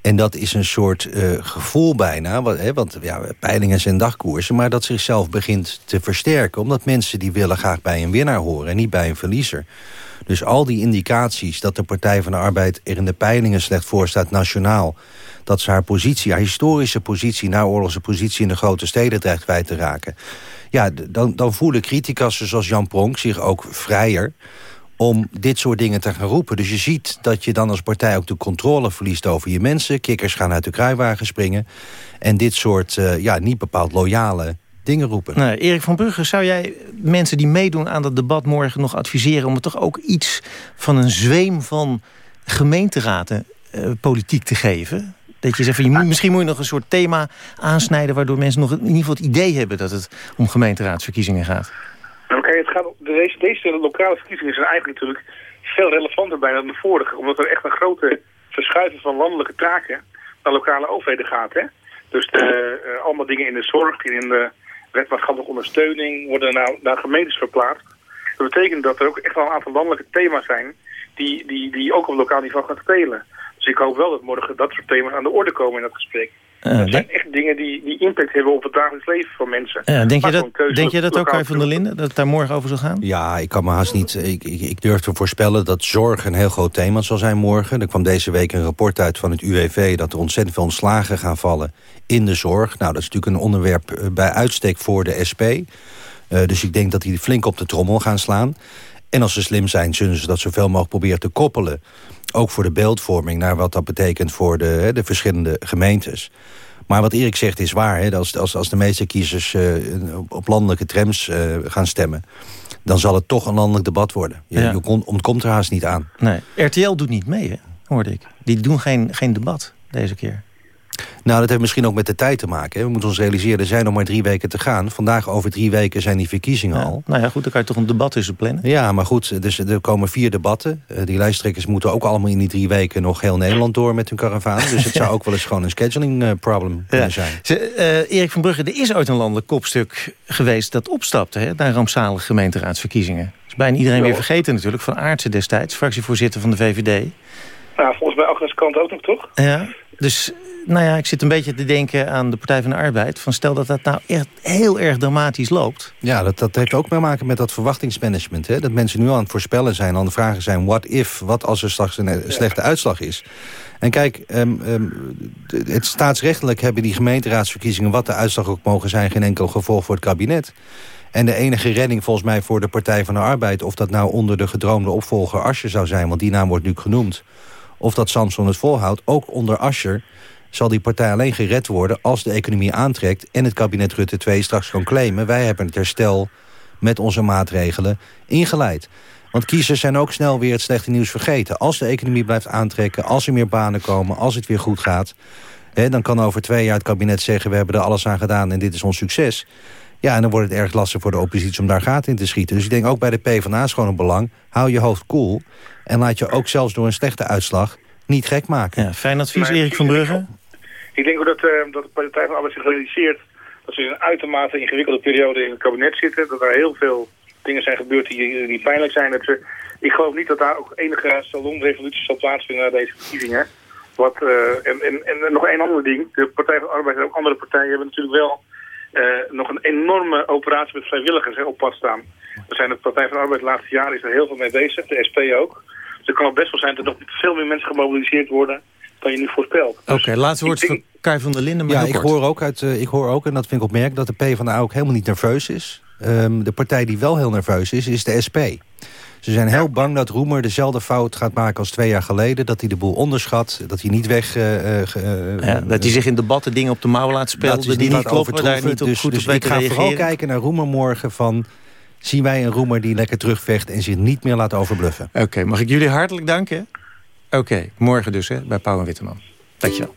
En dat is een soort uh, gevoel bijna, wat, hè, want ja, peilingen zijn dagkoersen... maar dat zichzelf begint te versterken. Omdat mensen die willen graag bij een winnaar horen en niet bij een verliezer. Dus al die indicaties dat de Partij van de Arbeid er in de peilingen slecht voor staat nationaal... dat ze haar positie, haar historische positie, naoorlogse positie in de grote steden dreigt kwijt te raken... ja, dan, dan voelen criticassen zoals Jan Pronk zich ook vrijer om dit soort dingen te gaan roepen. Dus je ziet dat je dan als partij ook de controle verliest over je mensen. Kikkers gaan uit de kruiwagen springen. En dit soort uh, ja, niet bepaald loyale dingen roepen. Nee, Erik van Brugge, zou jij mensen die meedoen aan dat debat morgen nog adviseren... om er toch ook iets van een zweem van gemeenteraden uh, politiek te geven? Dat je zegt, van, misschien moet je nog een soort thema aansnijden... waardoor mensen nog in ieder geval het idee hebben dat het om gemeenteraadsverkiezingen gaat. Kijk, het gaat, deze, deze lokale verkiezingen zijn eigenlijk natuurlijk veel relevanter bijna dan de vorige. Omdat er echt een grote verschuiving van landelijke taken naar lokale overheden gaat. Hè? Dus de, uh, allemaal dingen in de zorg in de wet maatschappelijke ondersteuning worden naar, naar gemeentes verplaatst. Dat betekent dat er ook echt wel een aantal landelijke thema's zijn die, die, die ook op lokaal niveau gaan spelen. Dus ik hoop wel dat morgen dat soort thema's aan de orde komen in dat gesprek. Uh, dat zijn echt dingen die, die impact hebben op het dagelijks leven van mensen. Ja, denk, je dat, denk je dat ook, Kai van der Linden, dat het daar morgen over zal gaan? Ja, ik kan me haast niet... Ik, ik, ik, durf te voorspellen dat zorg een heel groot thema zal zijn morgen. Er kwam deze week een rapport uit van het UWV... dat er ontzettend veel ontslagen gaan vallen in de zorg. Nou, dat is natuurlijk een onderwerp bij uitstek voor de SP. Uh, dus ik denk dat die flink op de trommel gaan slaan. En als ze slim zijn, zullen ze dat zoveel mogelijk proberen te koppelen ook voor de beeldvorming... naar wat dat betekent voor de, de verschillende gemeentes. Maar wat Erik zegt is waar. Hè? Als, als, als de meeste kiezers eh, op landelijke trams eh, gaan stemmen... dan zal het toch een landelijk debat worden. Je, Ja. je kon- ontkomt er haast niet aan. Nee. RTL doet niet mee, hè? hoorde ik. Die doen geen, geen debat deze keer. Nou, dat heeft misschien ook met de tijd te maken. Hè. We moeten ons realiseren, er zijn nog maar drie weken te gaan. Vandaag over drie weken zijn die verkiezingen al. Nou ja, goed, dan kan je toch een debat tussen plannen. Ja, maar goed, dus er komen vier debatten. Eh, die lijsttrekkers moeten ook allemaal in die drie weken... nog heel Nederland door met hun karavaan. Dus het <laughs> zou ook wel eens gewoon een scheduling eh, problem kunnen zijn. Ze, eh, Erik van Brugge, er is ooit een landelijk kopstuk geweest... dat opstapte hè, naar rampzalige gemeenteraadsverkiezingen. Dat is bijna iedereen weer vergeten natuurlijk. Van Aartsen destijds, fractievoorzitter van de VVD. Nou, volgens mij Agnes Kant ook nog, toch? Ja, dus nou ja, ik zit een beetje te denken aan de Partij van de Arbeid. Van stel dat dat nou echt heel erg dramatisch loopt. Ja, dat, dat heeft ook te maken met dat verwachtingsmanagement. Hè? Dat mensen nu aan het voorspellen zijn, aan de vragen zijn... what if, wat als er straks een eh, slechte uitslag is. En kijk, ehm, ehm, het staatsrechtelijk hebben die gemeenteraadsverkiezingen... wat de uitslag ook mogen zijn, geen enkel gevolg voor het kabinet. En de enige redding volgens mij voor de Partij van de Arbeid... of dat nou onder de gedroomde opvolger Ascher zou zijn... want die naam wordt nu genoemd... of dat Samson het volhoudt, ook onder Ascher zal die partij alleen gered worden als de economie aantrekt... en het kabinet Rutte 2 straks kan claimen... wij hebben het herstel met onze maatregelen ingeleid. Want kiezers zijn ook snel weer het slechte nieuws vergeten. Als de economie blijft aantrekken, als er meer banen komen... als het weer goed gaat, hè, dan kan over twee jaar het kabinet zeggen... we hebben er alles aan gedaan en dit is ons succes. Ja, en dan wordt het erg lastig voor de oppositie om daar gaten in te schieten. Dus ik denk ook bij de PvdA is gewoon een belang. Hou je hoofd koel en laat je ook zelfs door een slechte uitslag niet gek maken. Ja, fijn advies, Maar- Erik van Brugge. Ik denk ook dat, eh, dat de Partij van Arbeid zich realiseert dat ze in een uitermate ingewikkelde periode in het kabinet zitten. Dat er heel veel dingen zijn gebeurd die, die pijnlijk zijn. Dat ze, ik geloof niet dat daar ook enige salonrevolutie zal plaatsvinden na deze verkiezingen. Wat, eh, en, en, en nog één ander ding. De Partij van Arbeid en ook andere partijen hebben natuurlijk wel eh, nog een enorme operatie met vrijwilligers op pad staan. Er zijn de Partij van Arbeid laatste jaren is er heel veel mee bezig, de SP ook. Dus het kan best wel zijn dat er nog veel meer mensen gemobiliseerd worden dan je nu voorspelt. Oké, laatste woord voor Kai van der Linden. Maar Ja, ik hoor, ook uit, eh, ik hoor ook, en dat vind ik opmerkelijk... dat de PvdA ook helemaal niet nerveus is. Ehm, de partij die wel heel nerveus is, is de SP. Ze zijn heel bang dat Roemer dezelfde fout gaat maken als twee jaar geleden. Dat hij de boel onderschat, dat hij niet weg... eh, eh, Ja, dat hij zich in debatten dingen op de mouw laat spelen... die niet laat kloppen, daar niet op dus, goed dus op ik ga reageren. vooral kijken naar Roemer morgen van... zien wij een Roemer die lekker terugvecht en zich niet meer laat overbluffen. Oké, mag ik jullie hartelijk danken? Oké, morgen dus hè, bij Pauw en Witteman. Dankjewel.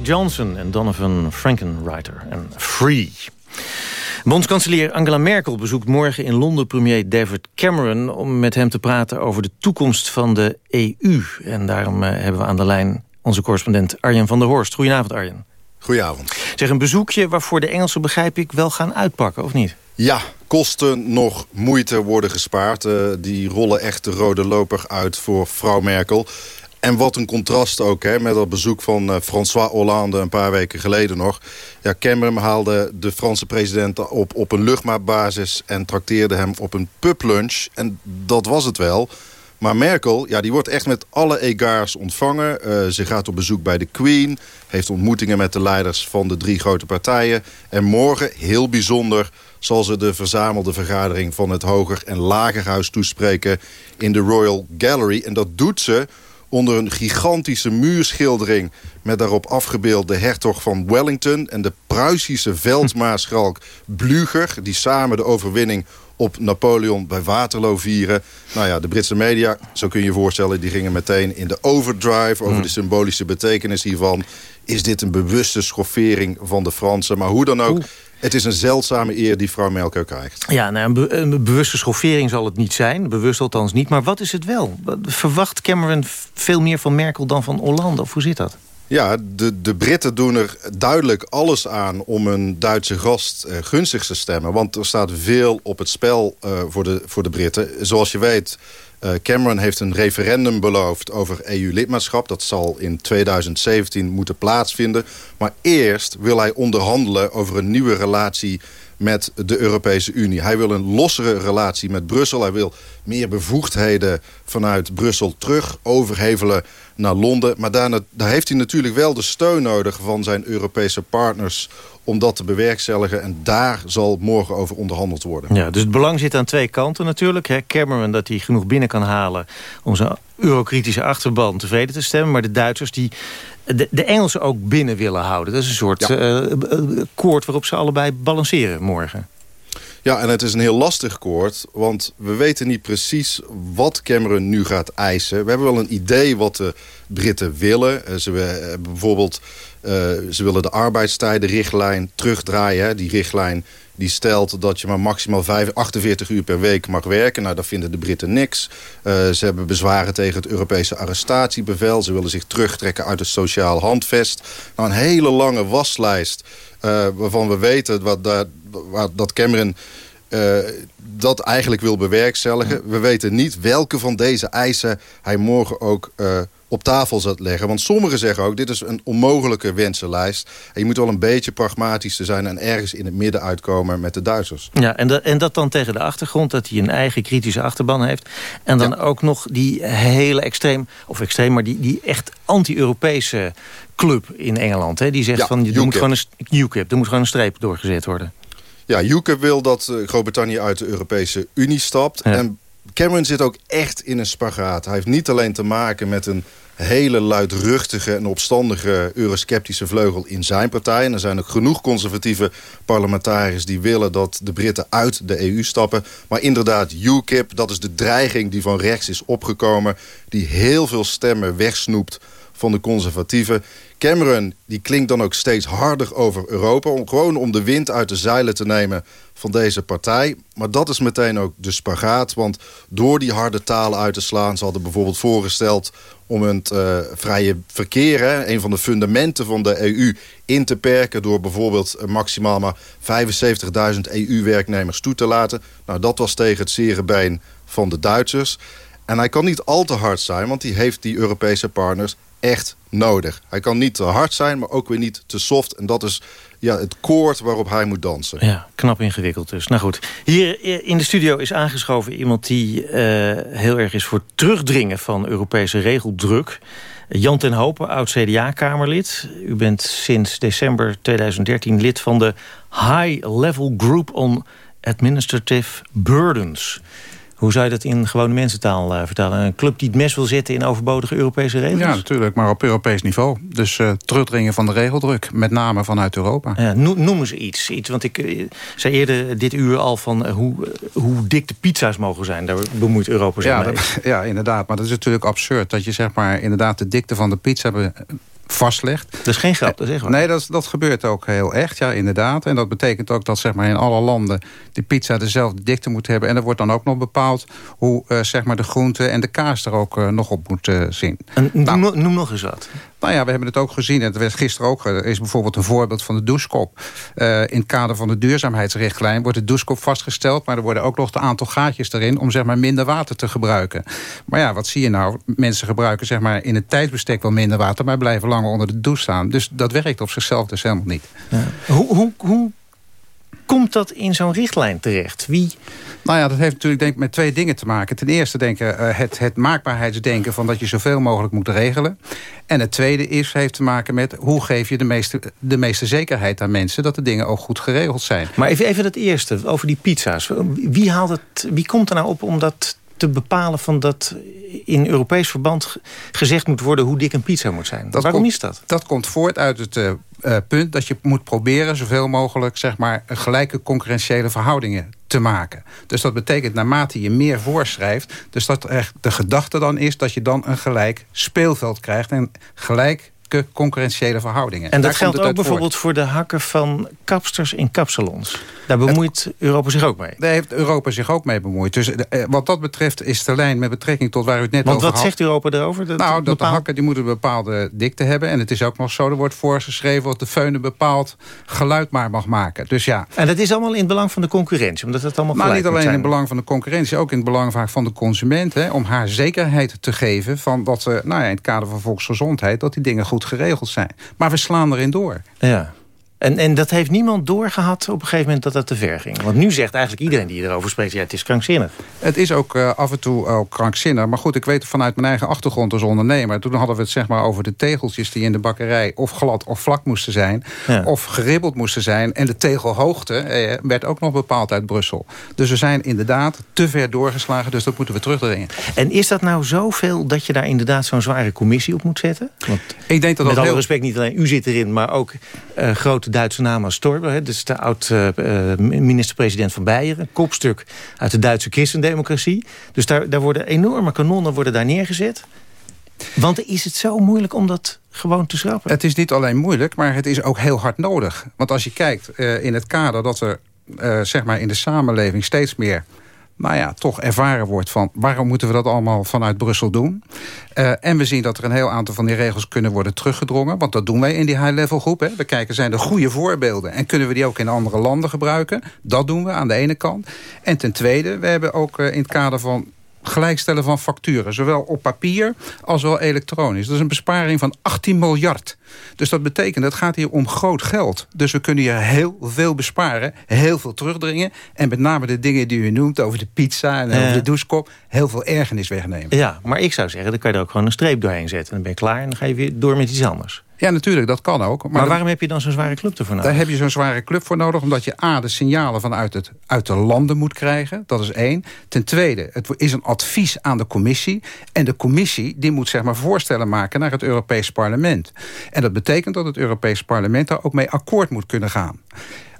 Jack Johnson en Donovan Frankenreiter en Free. Bondskanselier Angela Merkel bezoekt morgen in Londen premier David Cameron... om met hem te praten over de toekomst van de EU. En daarom eh, hebben we aan de lijn onze correspondent Arjen van der Horst. Goedenavond Arjen. Goedenavond. Zeg, een bezoekje waarvoor de Engelsen, begrijp ik, wel gaan uitpakken, of niet? Ja, kosten nog moeite worden gespaard. Uh, die rollen echt de rode loper uit voor vrouw Merkel. En wat een contrast ook hè, met dat bezoek van uh, François Hollande een paar weken geleden nog. Ja, Cameron haalde de Franse president op, op een luchtmaatbasis en trakteerde hem op een publunch. En dat was het wel. Maar Merkel, ja, die wordt echt met alle egaars ontvangen. Uh, ze gaat op bezoek bij de Queen. Heeft ontmoetingen met de leiders van de drie grote partijen. En morgen, heel bijzonder, zal ze de verzamelde vergadering... van het Hoger- en Lagerhuis toespreken in de Royal Gallery. En dat doet ze onder een gigantische muurschildering... met daarop afgebeeld de hertog van Wellington... en de Pruisische veldmaarschalk Blücher... die samen de overwinning op Napoleon bij Waterloo vieren. Nou ja, de Britse media, zo kun je je voorstellen... die gingen meteen in de overdrive over de symbolische betekenis hiervan. Is dit een bewuste schoffering van de Fransen? Maar hoe dan ook... Het is een zeldzame eer die vrouw Merkel krijgt. Ja, nou, een, een, bewuste schoffering zal het niet zijn. Bewust althans niet. Maar wat is het wel? Verwacht Cameron veel meer van Merkel dan van Hollande? Of hoe zit dat? Ja, de, de Britten doen er duidelijk alles aan om een Duitse gast eh, gunstig te stemmen. Want er staat veel op het spel uh, voor, de, voor de Britten. Zoals je weet, uh, Cameron heeft een referendum beloofd over EU-lidmaatschap. Dat zal in 2017 moeten plaatsvinden. Maar eerst wil hij onderhandelen over een nieuwe relatie met de Europese Unie. Hij wil een lossere relatie met Brussel. Hij wil meer bevoegdheden vanuit Brussel terug overhevelen naar Londen. Maar daar heeft hij natuurlijk wel de steun nodig van zijn Europese partners om dat te bewerkstelligen. En daar zal morgen over onderhandeld worden. Ja, dus het belang zit aan twee kanten natuurlijk. Hè. Cameron dat hij genoeg binnen kan halen om zijn eurokritische achterban tevreden te stemmen. Maar de Duitsers die de, de Engelsen ook binnen willen houden. Dat is een soort ja. uh, koord waarop ze allebei balanceren morgen. Ja, en het is een heel lastig koord, want we weten niet precies wat Cameron nu gaat eisen. We hebben wel een idee wat de Britten willen. Ze hebben bijvoorbeeld, uh, ze willen de arbeidstijdenrichtlijn terugdraaien. Die richtlijn die stelt dat je maar maximaal 5, 48 uur per week mag werken. Nou, daar vinden de Britten niks. Uh, ze hebben bezwaren tegen het Europese arrestatiebevel. Ze willen zich terugtrekken uit het sociaal handvest. Nou, een hele lange waslijst uh, waarvan we weten wat, dat, wat, dat Cameron... Uh, dat eigenlijk wil bewerkstelligen. We weten niet welke van deze eisen hij morgen ook op tafel zat leggen. Want sommigen zeggen ook, dit is een onmogelijke wensenlijst. En je moet wel een beetje pragmatisch te zijn... en ergens in het midden uitkomen met de Duitsers. Ja, en, dat, en dat dan tegen de achtergrond dat hij een eigen kritische achterban heeft. En dan ja. ook nog die hele extreem, of extreem... maar die, die echt anti-Europese club in Engeland. Hè, die zegt ja, van, er moet, gewoon een, UKIP, er moet gewoon een streep doorgezet worden. Ja, UKIP wil dat Groot-Brittannië uit de Europese Unie stapt. Ja. En Cameron zit ook echt in een spagaat. Hij heeft niet alleen te maken met een hele luidruchtige en opstandige eurosceptische vleugel in zijn partij. En er zijn ook genoeg conservatieve parlementariërs die willen dat de Britten uit de EU stappen. Maar inderdaad, UKIP, dat is de dreiging die van rechts is opgekomen. Die heel veel stemmen wegsnoept van de conservatieven. Cameron die klinkt dan ook steeds harder over Europa. Om, gewoon om de wind uit de zeilen te nemen van deze partij. Maar dat is meteen ook de spagaat. Want door die harde talen uit te slaan... ze hadden bijvoorbeeld voorgesteld om het uh, vrije verkeer... Hè, een van de fundamenten van de EU in te perken... door bijvoorbeeld maximaal maar 75.000 EU-werknemers toe te laten. Nou, dat was tegen het zere been van de Duitsers. En hij kan niet al te hard zijn, want hij heeft die Europese partners echt nodig. Hij kan niet te hard zijn, maar ook weer niet te soft. En dat is ja, het koord waarop hij moet dansen. Ja, knap ingewikkeld dus. Nou goed, hier in de studio is aangeschoven iemand die uh, heel erg is voor terugdringen van Europese regeldruk. Jan ten Hopen, oud-CDA-kamerlid. U bent sinds december 2013 lid van de High Level Group on Administrative Burdens. Hoe zou je dat in gewone mensentaal uh, vertalen? Een club die het mes wil zetten in overbodige Europese regels? Ja, natuurlijk, maar op Europees niveau. Dus uh, terugdringen van de regeldruk, met name vanuit Europa. Ja, noem eens iets, iets. Want ik uh, zei eerder dit uur al van hoe, hoe dik de pizza's mogen zijn. Daar bemoeit Europa zich ja, mee. Dat, <laughs> ja, inderdaad. Maar dat is natuurlijk absurd. Dat je zeg maar inderdaad de dikte van de pizza... Be vastlegt. Dat is geen grap, dat is echt waar. Nee, dat, dat gebeurt ook heel echt, ja, inderdaad. En dat betekent ook dat zeg maar, in alle landen de pizza dezelfde dikte moet hebben. En er wordt dan ook nog bepaald hoe uh, zeg maar, de groente en de kaas er ook uh, nog op moet uh, zien. En, nou, noem, noem nog eens wat. Nou ja, we hebben het ook gezien. En het werd gisteren ook. Er is bijvoorbeeld een voorbeeld van de douchekop. Uh, in het kader van de duurzaamheidsrichtlijn wordt de douchekop vastgesteld. Maar er worden ook nog een aantal gaatjes erin om zeg maar, minder water te gebruiken. Maar ja, wat zie je nou? Mensen gebruiken zeg maar, in het tijdsbestek wel minder water. Maar blijven langer onder de douche staan. Dus dat werkt op zichzelf dus helemaal niet. Ja. Hoe, hoe, hoe komt dat in zo'n richtlijn terecht? Wie... Nou ja, dat heeft natuurlijk denk ik met twee dingen te maken. Ten eerste denken uh, het, het maakbaarheidsdenken van dat je zoveel mogelijk moet regelen. En het tweede is, heeft te maken met hoe geef je de meeste, de meeste zekerheid aan mensen... dat de dingen ook goed geregeld zijn. Maar even, even dat eerste, over die pizza's. Wie, haalt het, wie komt er nou op om dat te bepalen van dat in Europees verband gezegd moet worden hoe dik een pizza moet zijn. Dat Waarom komt, is dat? Dat komt voort uit het uh, uh, punt dat je moet proberen zoveel mogelijk zeg maar, gelijke concurrentiële verhoudingen te maken. Dus dat betekent naarmate je meer voorschrijft... dus dat echt de gedachte dan is dat je dan een gelijk speelveld krijgt... en gelijk concurrentiële verhoudingen. En dat geldt ook bijvoorbeeld voor de hakken van kapsters in kapsalons. Daar bemoeit het, Europa zich ook mee. Daar heeft Europa zich ook mee bemoeid. Dus eh, wat dat betreft is de lijn met betrekking tot waar u het net Want over wat had. zegt Europa erover? Dat nou, dat bepaald... de hakken die moeten een bepaalde dikte hebben. En het is ook nog zo, er wordt voorgeschreven... dat de föhn een bepaald geluid maar mag maken. Dus ja. En dat is allemaal in het belang van de concurrentie? Omdat het allemaal maar niet alleen in het belang van de concurrentie... ook in het belang vaak van de consument... Hè, om haar zekerheid te geven... van dat ze nou ja, in het kader van volksgezondheid... dat die dingen goed geregeld zijn. Maar we slaan erin door. Ja. En, en dat heeft niemand doorgehad op een gegeven moment dat dat te ver ging. Want nu zegt eigenlijk iedereen die erover spreekt... ja, het is krankzinnig. Het is ook uh, af en toe ook krankzinnig. Maar goed, ik weet vanuit mijn eigen achtergrond als ondernemer... toen hadden we het zeg maar over de tegeltjes die in de bakkerij... of glad of vlak moesten zijn. Ja. Of geribbeld moesten zijn. En de tegelhoogte eh, werd ook nog bepaald uit Brussel. Dus we zijn inderdaad te ver doorgeslagen. Dus dat moeten we terugdringen. En is dat nou zoveel dat je daar inderdaad zo'n zware commissie op moet zetten? Want ik denk dat met dat alle heel... respect, niet alleen u zit erin... maar ook uh, grote Duitse naam als Stoiber, dus de oud-minister-president van Beieren. Kopstuk uit de Duitse christendemocratie. Dus daar, daar worden enorme kanonnen worden daar neergezet. Want is het zo moeilijk om dat gewoon te schrappen? Het is niet alleen moeilijk, maar het is ook heel hard nodig. Want als je kijkt uh, in het kader dat er zeg maar in de samenleving steeds meer nou ja, toch ervaren wordt van... waarom moeten we dat allemaal vanuit Brussel doen? Uh, en we zien dat er een heel aantal van die regels kunnen worden teruggedrongen. Want dat doen wij in die high-level groep. Hè. We kijken, zijn er goede voorbeelden? En kunnen we die ook in andere landen gebruiken? Dat doen we aan de ene kant. En ten tweede, we hebben ook uh, in het kader van gelijkstellen van facturen. Zowel op papier als wel elektronisch. Dat is een besparing van 18 miljard. Dus dat betekent, het gaat hier om groot geld. Dus we kunnen hier heel veel besparen, heel veel terugdringen. En met name de dingen die u noemt over de pizza en over de douchekop... heel veel ergernis wegnemen. Ja, maar ik zou zeggen, dan kan je er ook gewoon een streep doorheen zetten. Dan ben je klaar en dan ga je weer door met iets anders. Ja, natuurlijk, dat kan ook. Maar, waarom heb je dan zo'n zware club ervoor nodig? Daar heb je zo'n zware club voor nodig. Omdat je A, de signalen vanuit het, uit de landen moet krijgen. Dat is één. Ten tweede, het is een advies aan de commissie. En de commissie die moet zeg maar voorstellen maken naar het Europees Parlement. En dat betekent dat het Europees Parlement daar ook mee akkoord moet kunnen gaan.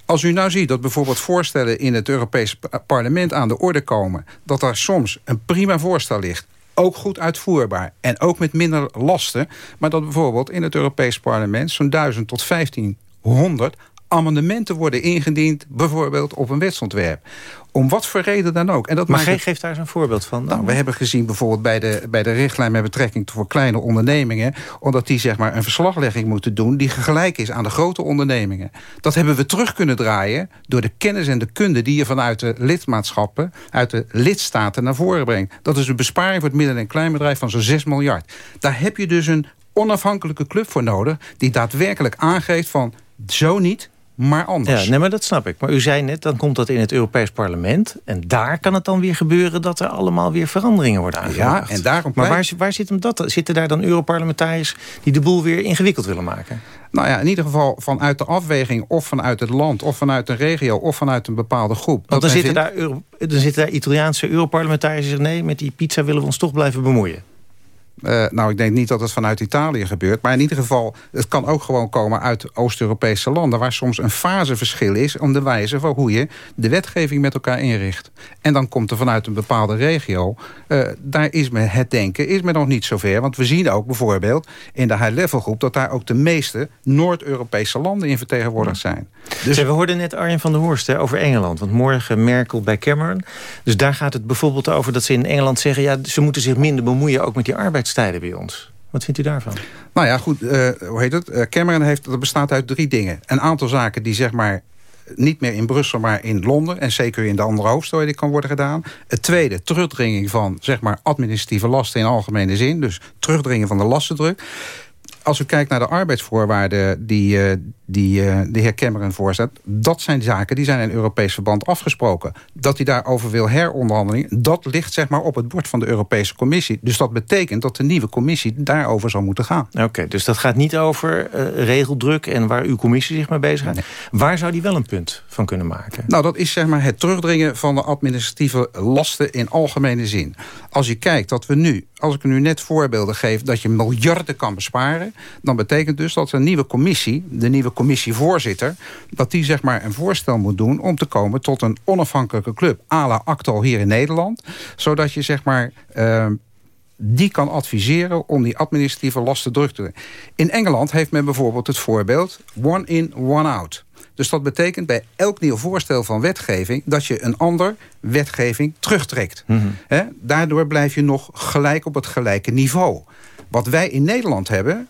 Als u nou ziet dat bijvoorbeeld voorstellen in het Europees parlement aan de orde komen... dat daar soms een prima voorstel ligt ook goed uitvoerbaar. En ook met minder lasten... maar dat bijvoorbeeld in het Europees parlement zo'n 1000 tot 1500 amendementen worden ingediend... bijvoorbeeld op een wetsontwerp. Om wat voor reden dan ook. En dat Maar het- geef daar eens een voorbeeld van. nou, we hebben gezien bijvoorbeeld bij de, bij de richtlijn met betrekking voor kleine ondernemingen... omdat die zeg maar een verslaglegging moeten doen... die gelijk is aan de grote ondernemingen. Dat hebben we terug kunnen draaien door de kennis en de kunde... die je vanuit de lidmaatschappen, uit de lidstaten naar voren brengt. Dat is een besparing voor het midden- en kleinbedrijf van zo'n 6 miljard. Daar heb je dus een onafhankelijke club voor nodig... die daadwerkelijk aangeeft van zo niet, maar anders. Ja, nee, maar dat snap ik. Maar u zei net, dan komt dat in het Europees Parlement. En daar kan het dan weer gebeuren dat er allemaal weer veranderingen worden aangebracht. Ja, en daarom Maar waar, waar zit hem dat? Zitten daar dan Europarlementariërs die de boel weer ingewikkeld willen maken? Nou ja, in ieder geval vanuit de afweging... of vanuit het land, of vanuit een regio... of vanuit een bepaalde groep. Want dan zitten, vindt- daar, Euro- dan zitten daar Italiaanse Europarlementariërs die zeggen... nee, met die pizza willen we ons toch blijven bemoeien. Eh, nou, ik denk niet dat het vanuit Italië gebeurt. Maar in ieder geval, het kan ook gewoon komen uit Oost-Europese landen... waar soms een faseverschil is om de wijze van hoe je de wetgeving met elkaar inricht. En dan komt er vanuit een bepaalde regio... Uh, daar is men het denken is men nog niet zover. Want we zien ook bijvoorbeeld in de high-level groep... dat daar ook de meeste Noord-Europese landen in vertegenwoordigd zijn. Dus... we hoorden net Arjen van der Horst hè, over Engeland. Want morgen Merkel bij Cameron. Dus daar gaat het bijvoorbeeld over dat ze in Engeland zeggen... ja, ze moeten zich minder bemoeien ook met die arbeidstijden bij ons. Wat vindt u daarvan? Nou ja, goed, uh, hoe heet het? Uh, Cameron heeft, dat bestaat uit drie dingen. Een aantal zaken die zeg maar niet meer in Brussel, maar in Londen... en zeker in de andere hoofdsteden kan worden gedaan. Het tweede, terugdringing van zeg maar, administratieve lasten in algemene zin. Dus terugdringen van de lastendruk als u kijkt naar de arbeidsvoorwaarden die, uh, die uh, de heer Cameron voorzet... dat zijn zaken die zijn in Europees verband afgesproken. Dat hij daarover wil heronderhandeling... dat ligt zeg maar op het bord van de Europese Commissie. Dus dat betekent dat de nieuwe commissie daarover zou moeten gaan. Oké, dus dat gaat niet over uh, regeldruk en waar uw commissie zich mee bezig gaat. Waar zou die wel een punt van kunnen maken? Nou, dat is zeg maar het terugdringen van de administratieve lasten in algemene zin. Als je kijkt dat we nu, als ik u nu net voorbeelden geef... dat je miljarden kan besparen... dan betekent dus dat een nieuwe commissie, de nieuwe commissievoorzitter... dat die zeg maar een voorstel moet doen om te komen tot een onafhankelijke club... à la ACTO hier in Nederland. Zodat je zeg maar... Uh, die kan adviseren om die administratieve lasten druk te doen. In Engeland heeft men bijvoorbeeld het voorbeeld one in, one out. Dus dat betekent bij elk nieuw voorstel van wetgeving... dat je een ander wetgeving terugtrekt. Mm -hmm. daardoor blijf je nog gelijk op het gelijke niveau. Wat wij in Nederland hebben...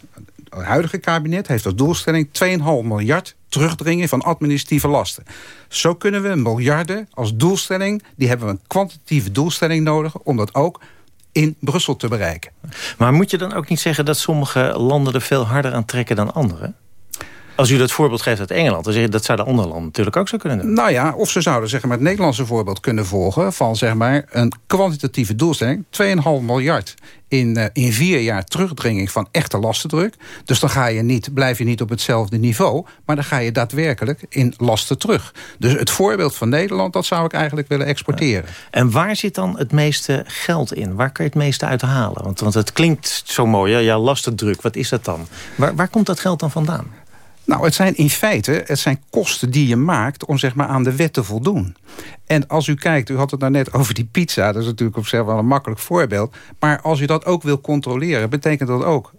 het huidige kabinet heeft als doelstelling 2,5 miljard terugdringen van administratieve lasten. Zo kunnen we miljarden als doelstelling... die hebben we een kwantitatieve doelstelling nodig... om dat ook in Brussel te bereiken. Maar moet je dan ook niet zeggen dat sommige landen er veel harder aan trekken dan anderen? Als u dat voorbeeld geeft uit Engeland, dan zeg je dat zouden andere landen natuurlijk ook zo kunnen doen. Nou ja, of ze zouden zeg maar, het Nederlandse voorbeeld kunnen volgen van zeg maar, een kwantitatieve doelstelling. 2,5 miljard in, uh, in vier jaar terugdringing van echte lastendruk. Dus dan ga je niet, blijf je niet op hetzelfde niveau... maar dan ga je daadwerkelijk in lasten terug. Dus het voorbeeld van Nederland, dat zou ik eigenlijk willen exporteren. Ja. En waar zit dan het meeste geld in? Waar kan je het meeste uit halen? Want, want het klinkt zo mooi, ja, ja lastendruk, wat is dat dan? Waar, waar komt dat geld dan vandaan? Nou, het zijn in feite het zijn kosten die je maakt om zeg maar, aan de wet te voldoen. En als u kijkt, u had het nou net over die pizza... dat is natuurlijk op zich wel een makkelijk voorbeeld... maar als u dat ook wil controleren, betekent dat ook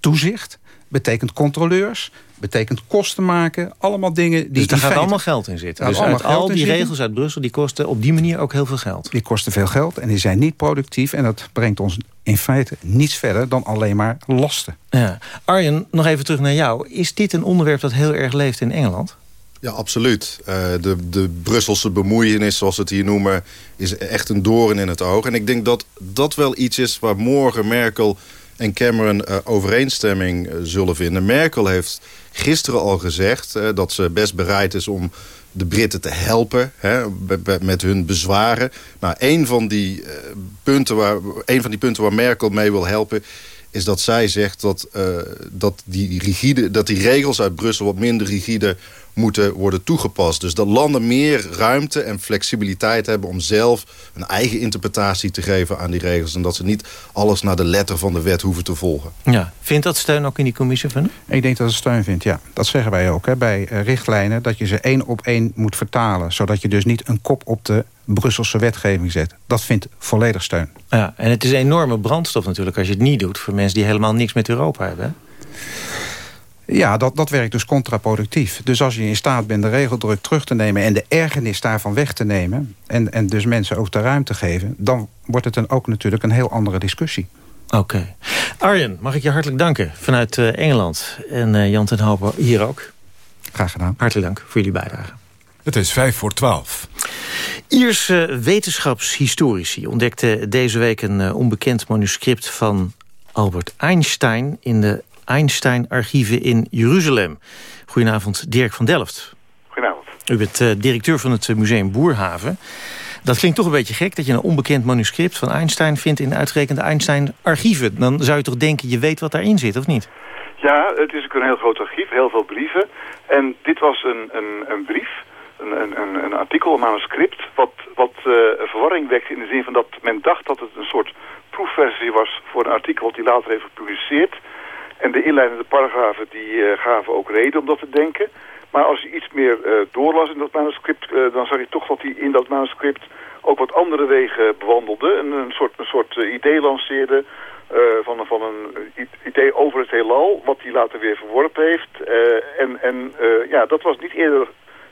toezicht... betekent controleurs, betekent kosten maken. Allemaal dingen die... Dus daar gaat allemaal geld in zitten. Dus uit al die regels uit Brussel, die kosten op die manier ook heel veel geld. Die kosten veel geld en die zijn niet productief. En dat brengt ons in feite niets verder dan alleen maar lasten. Ja. Arjen, nog even terug naar jou. Is dit een onderwerp dat heel erg leeft in Engeland? Ja, absoluut. Uh, de, de Brusselse bemoeienis, zoals we het hier noemen... is echt een doorn in het oog. En ik denk dat dat wel iets is waar morgen Merkel en Cameron uh, overeenstemming uh, zullen vinden. Merkel heeft gisteren al gezegd dat ze best bereid is om de Britten te helpen hè, met hun bezwaren. Nou, een van, die, punten waar, een van die punten waar Merkel mee wil helpen is dat zij zegt dat, dat, die rigide, dat die regels uit Brussel wat minder rigide moeten worden toegepast. Dus dat landen meer ruimte en flexibiliteit hebben om zelf een eigen interpretatie te geven aan die regels. En dat ze niet alles naar de letter van de wet hoeven te volgen. Ja. Vindt dat steun ook in die commissie van Ik denk dat het steun vindt, ja. Dat zeggen wij ook hè, bij uh, richtlijnen. Dat je ze één op één moet vertalen. Zodat je dus niet een kop op de Brusselse wetgeving zet. Dat vindt volledig steun. Ja, en het is een enorme brandstof natuurlijk als je het niet doet... voor mensen die helemaal niks met Europa hebben. Ja, dat, dat werkt dus contraproductief. Dus als je in staat bent de regeldruk terug te nemen... en de ergernis daarvan weg te nemen... en, en dus mensen ook de ruimte geven... dan wordt het dan ook natuurlijk een heel andere discussie. Oké. Okay. Arjen, mag ik je hartelijk danken vanuit uh, Engeland. En uh, Jan ten Hopen hier ook. Graag gedaan. Hartelijk dank voor jullie bijdrage. Het is vijf voor twaalf. Ierse wetenschapshistorici ontdekten deze week een uh, onbekend manuscript van Albert Einstein in de Einstein-archieven in Jeruzalem. Goedenavond, Dirk van Delft. Goedenavond. U bent uh, directeur van het museum Boerhaven. Dat klinkt toch een beetje gek dat je een onbekend manuscript van Einstein vindt... in uitgerekende Einstein-archieven. Dan zou je toch denken, je weet wat daarin zit, of niet? Ja, het is ook een heel groot archief, heel veel brieven. En dit was een, een, een brief een, een, een, een artikel, een manuscript, wat, wat uh, verwarring wekte in de zin van dat men dacht dat het een soort proefversie was voor een artikel wat hij later heeft gepubliceerd. En de inleidende paragrafen die uh, gaven ook reden om dat te denken. Maar als je iets meer uh, doorlas in dat manuscript, dan zag je toch dat hij in dat manuscript ook wat andere wegen bewandelde. En een soort, een soort idee lanceerde van, van een idee over het heelal, wat hij later weer verworpen heeft. en en ja, dat was niet eerder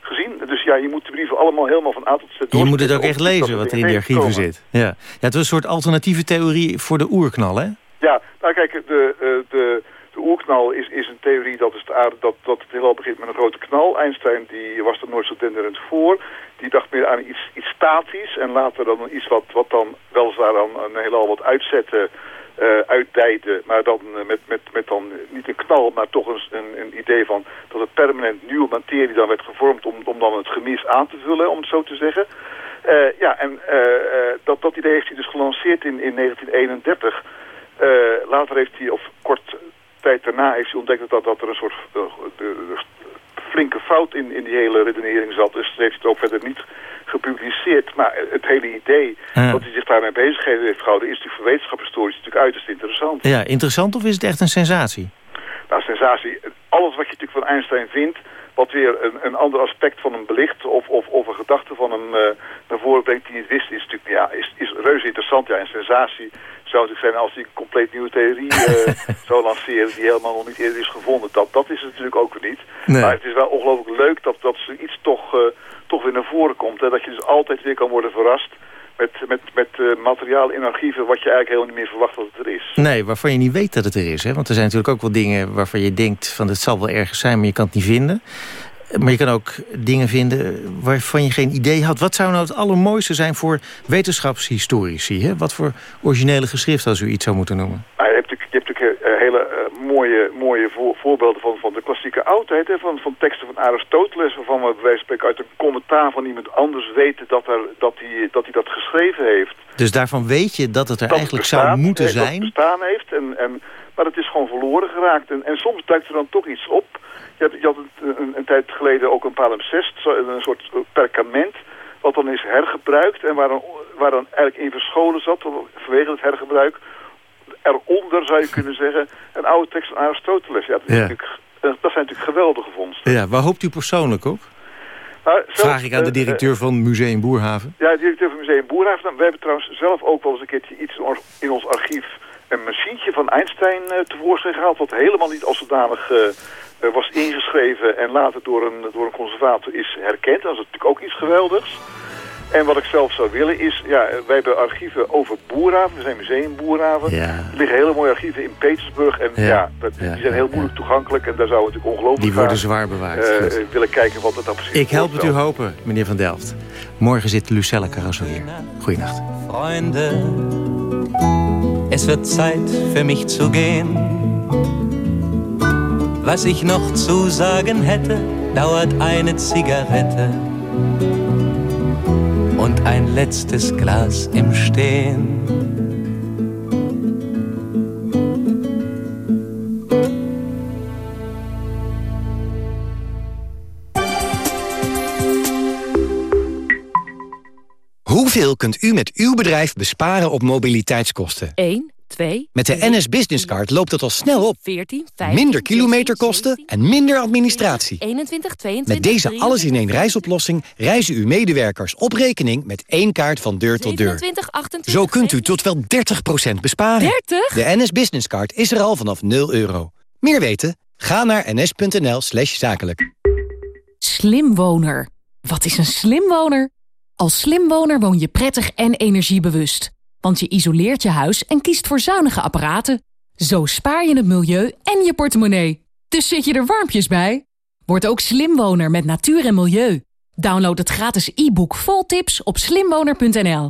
gezien. Dus ja, je moet de brieven allemaal helemaal van A tot Z Je moet het ook echt lezen wat er in die archieven zit. Ja. ja, het was een soort alternatieve theorie voor de oerknal, hè? Ja, nou kijk, de, de, de oerknal is, is een theorie dat, is de aarde, dat, dat het heelal begint met een grote knal. Einstein die was er nooit zo denderend voor. Die dacht meer aan iets, iets statisch en later dan iets wat, wat dan weliswaar dan een heelal wat uitzette uh, uitdijden, maar dan uh, met, met, met dan niet een knal, maar toch een, een, idee van dat het permanent nieuwe materie dan werd gevormd om, om dan het gemis aan te vullen, om het zo te zeggen. Uh, ja, en dat, dat idee heeft hij dus gelanceerd in, in 1931. later heeft hij, of kort tijd daarna, heeft hij ontdekt dat, dat er een soort de, flinke fout in, in die hele redenering zat. Dus heeft het ook verder niet gepubliceerd. Maar het hele idee dat hij zich daarmee bezig heeft gehouden... is natuurlijk voor wetenschapshistorisch natuurlijk uiterst interessant. Ja, interessant of is het echt een sensatie? Nou, sensatie. Alles wat je natuurlijk van Einstein vindt wat weer een, een ander aspect van hem belicht of, of, of een gedachte van hem uh, naar voren brengt die niet wist, is natuurlijk ja, is, is reuze interessant. Ja, een sensatie zou het zijn als hij een compleet nieuwe theorie uh, <laughs> zou lanceren die helemaal nog niet eerder is gevonden. Dat, dat is het natuurlijk ook niet. Nee. Maar het is wel ongelooflijk leuk dat, dat zoiets toch, uh, toch weer naar voren komt. Hè? Dat je dus altijd weer kan worden verrast met, met, met uh, materiaal in archieven wat je eigenlijk helemaal niet meer verwacht dat het er is. Nee, waarvan je niet weet dat het er is. Hè? Want er zijn natuurlijk ook wel dingen waarvan je denkt van het zal wel ergens zijn, maar je kan het niet vinden. Maar je kan ook dingen vinden waarvan je geen idee had. Wat zou nou het allermooiste zijn voor wetenschapshistorici? Hè? Wat voor originele geschrift als u iets zou moeten noemen? Nou, je hebt natuurlijk, je hebt natuurlijk uh, hele uh, mooie, mooie voor, voorbeelden van, van de klassieke oudheid. Hè? Van, van teksten van Aristoteles, waarvan we bij wijze van spreken uit een commentaar van iemand anders weten dat, dat, hij, dat hij dat geschreven heeft. Dus daarvan weet je dat het er eigenlijk zou moeten zijn? Dat het bestaan heeft, en, en, maar het is gewoon verloren geraakt. En, en soms duikt er dan toch iets op je had, je had een, een, tijd geleden ook een palimpsest, een soort perkament, wat dan is hergebruikt en waar dan, waar dan eigenlijk in verscholen zat, vanwege het hergebruik. Eronder zou je kunnen zeggen, een oude tekst van Aristoteles. Ja, dat, ja. Eh, dat zijn natuurlijk geweldige vondsten. Ja, waar hoopt u persoonlijk op? Nou, Vraag ik aan de eh, directeur van Museum Boerhaven. Ja, de directeur van Museum Boerhaven. Nou, we hebben trouwens zelf ook wel eens een keertje iets in ons archief... een machientje van Einstein uh, tevoorschijn gehaald... wat helemaal niet als zodanig uh, was ingeschreven en later door een, door een conservator is herkend. Dat is natuurlijk ook iets geweldigs. En wat ik zelf zou willen is, ja, wij hebben archieven over Boerhaven. We zijn museum Boerhaven. Ja. Er liggen hele mooie archieven in Petersburg. En ja, dat, die zijn heel moeilijk toegankelijk. En daar zouden we natuurlijk ongelooflijk Die worden zwaar bewaard. Uh, willen kijken wat het nou precies Ik help het u hopen, meneer Van Delft. Morgen zit Lucelle Carrasso hier. Goeienacht. Vrienden, es wird Zeit für mich zu gehen. Was ich noch zu sagen hätte, dauert eine Zigarette und ein letztes Glas im Stehen. Hoeveel kunt u met uw bedrijf besparen op mobiliteitskosten? 1. 2. Met de NS Business Card loopt het al snel op. 14, 15, minder kilometerkosten 16, en minder administratie. 21, 22, met deze alles-in-één reisoplossing reizen uw medewerkers op rekening met één kaart van deur tot deur. 27, 28, Zo kunt u tot wel 30% besparen. 30? De NS Business Card is er al vanaf 0 euro. Meer weten? Ga naar ns.nl slash zakelijk. Slimwoner. Wat is een slimwoner? Als slimwoner woon je prettig en energiebewust. Want je isoleert je huis en kiest voor zuinige apparaten. Zo spaar je het milieu en je portemonnee. Dus zit je er warmpjes bij? Word ook slimwoner met natuur en milieu. Download het gratis e-book vol tips op slimwoner.nl.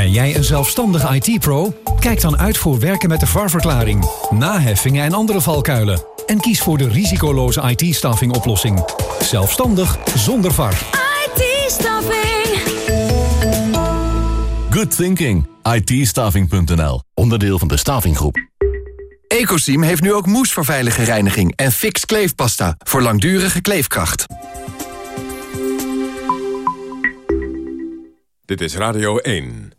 Ben jij een zelfstandige IT-pro? Kijk dan uit voor werken met de VAR-verklaring, naheffingen en andere valkuilen. En kies voor de risicoloze IT-staffing oplossing. Zelfstandig zonder VAR. IT-staffing. Good thinking. IT-staffing.nl. Onderdeel van de Stavinggroep. Ecosim heeft nu ook mousse voor veilige reiniging en fix kleefpasta voor langdurige kleefkracht. Dit is Radio 1.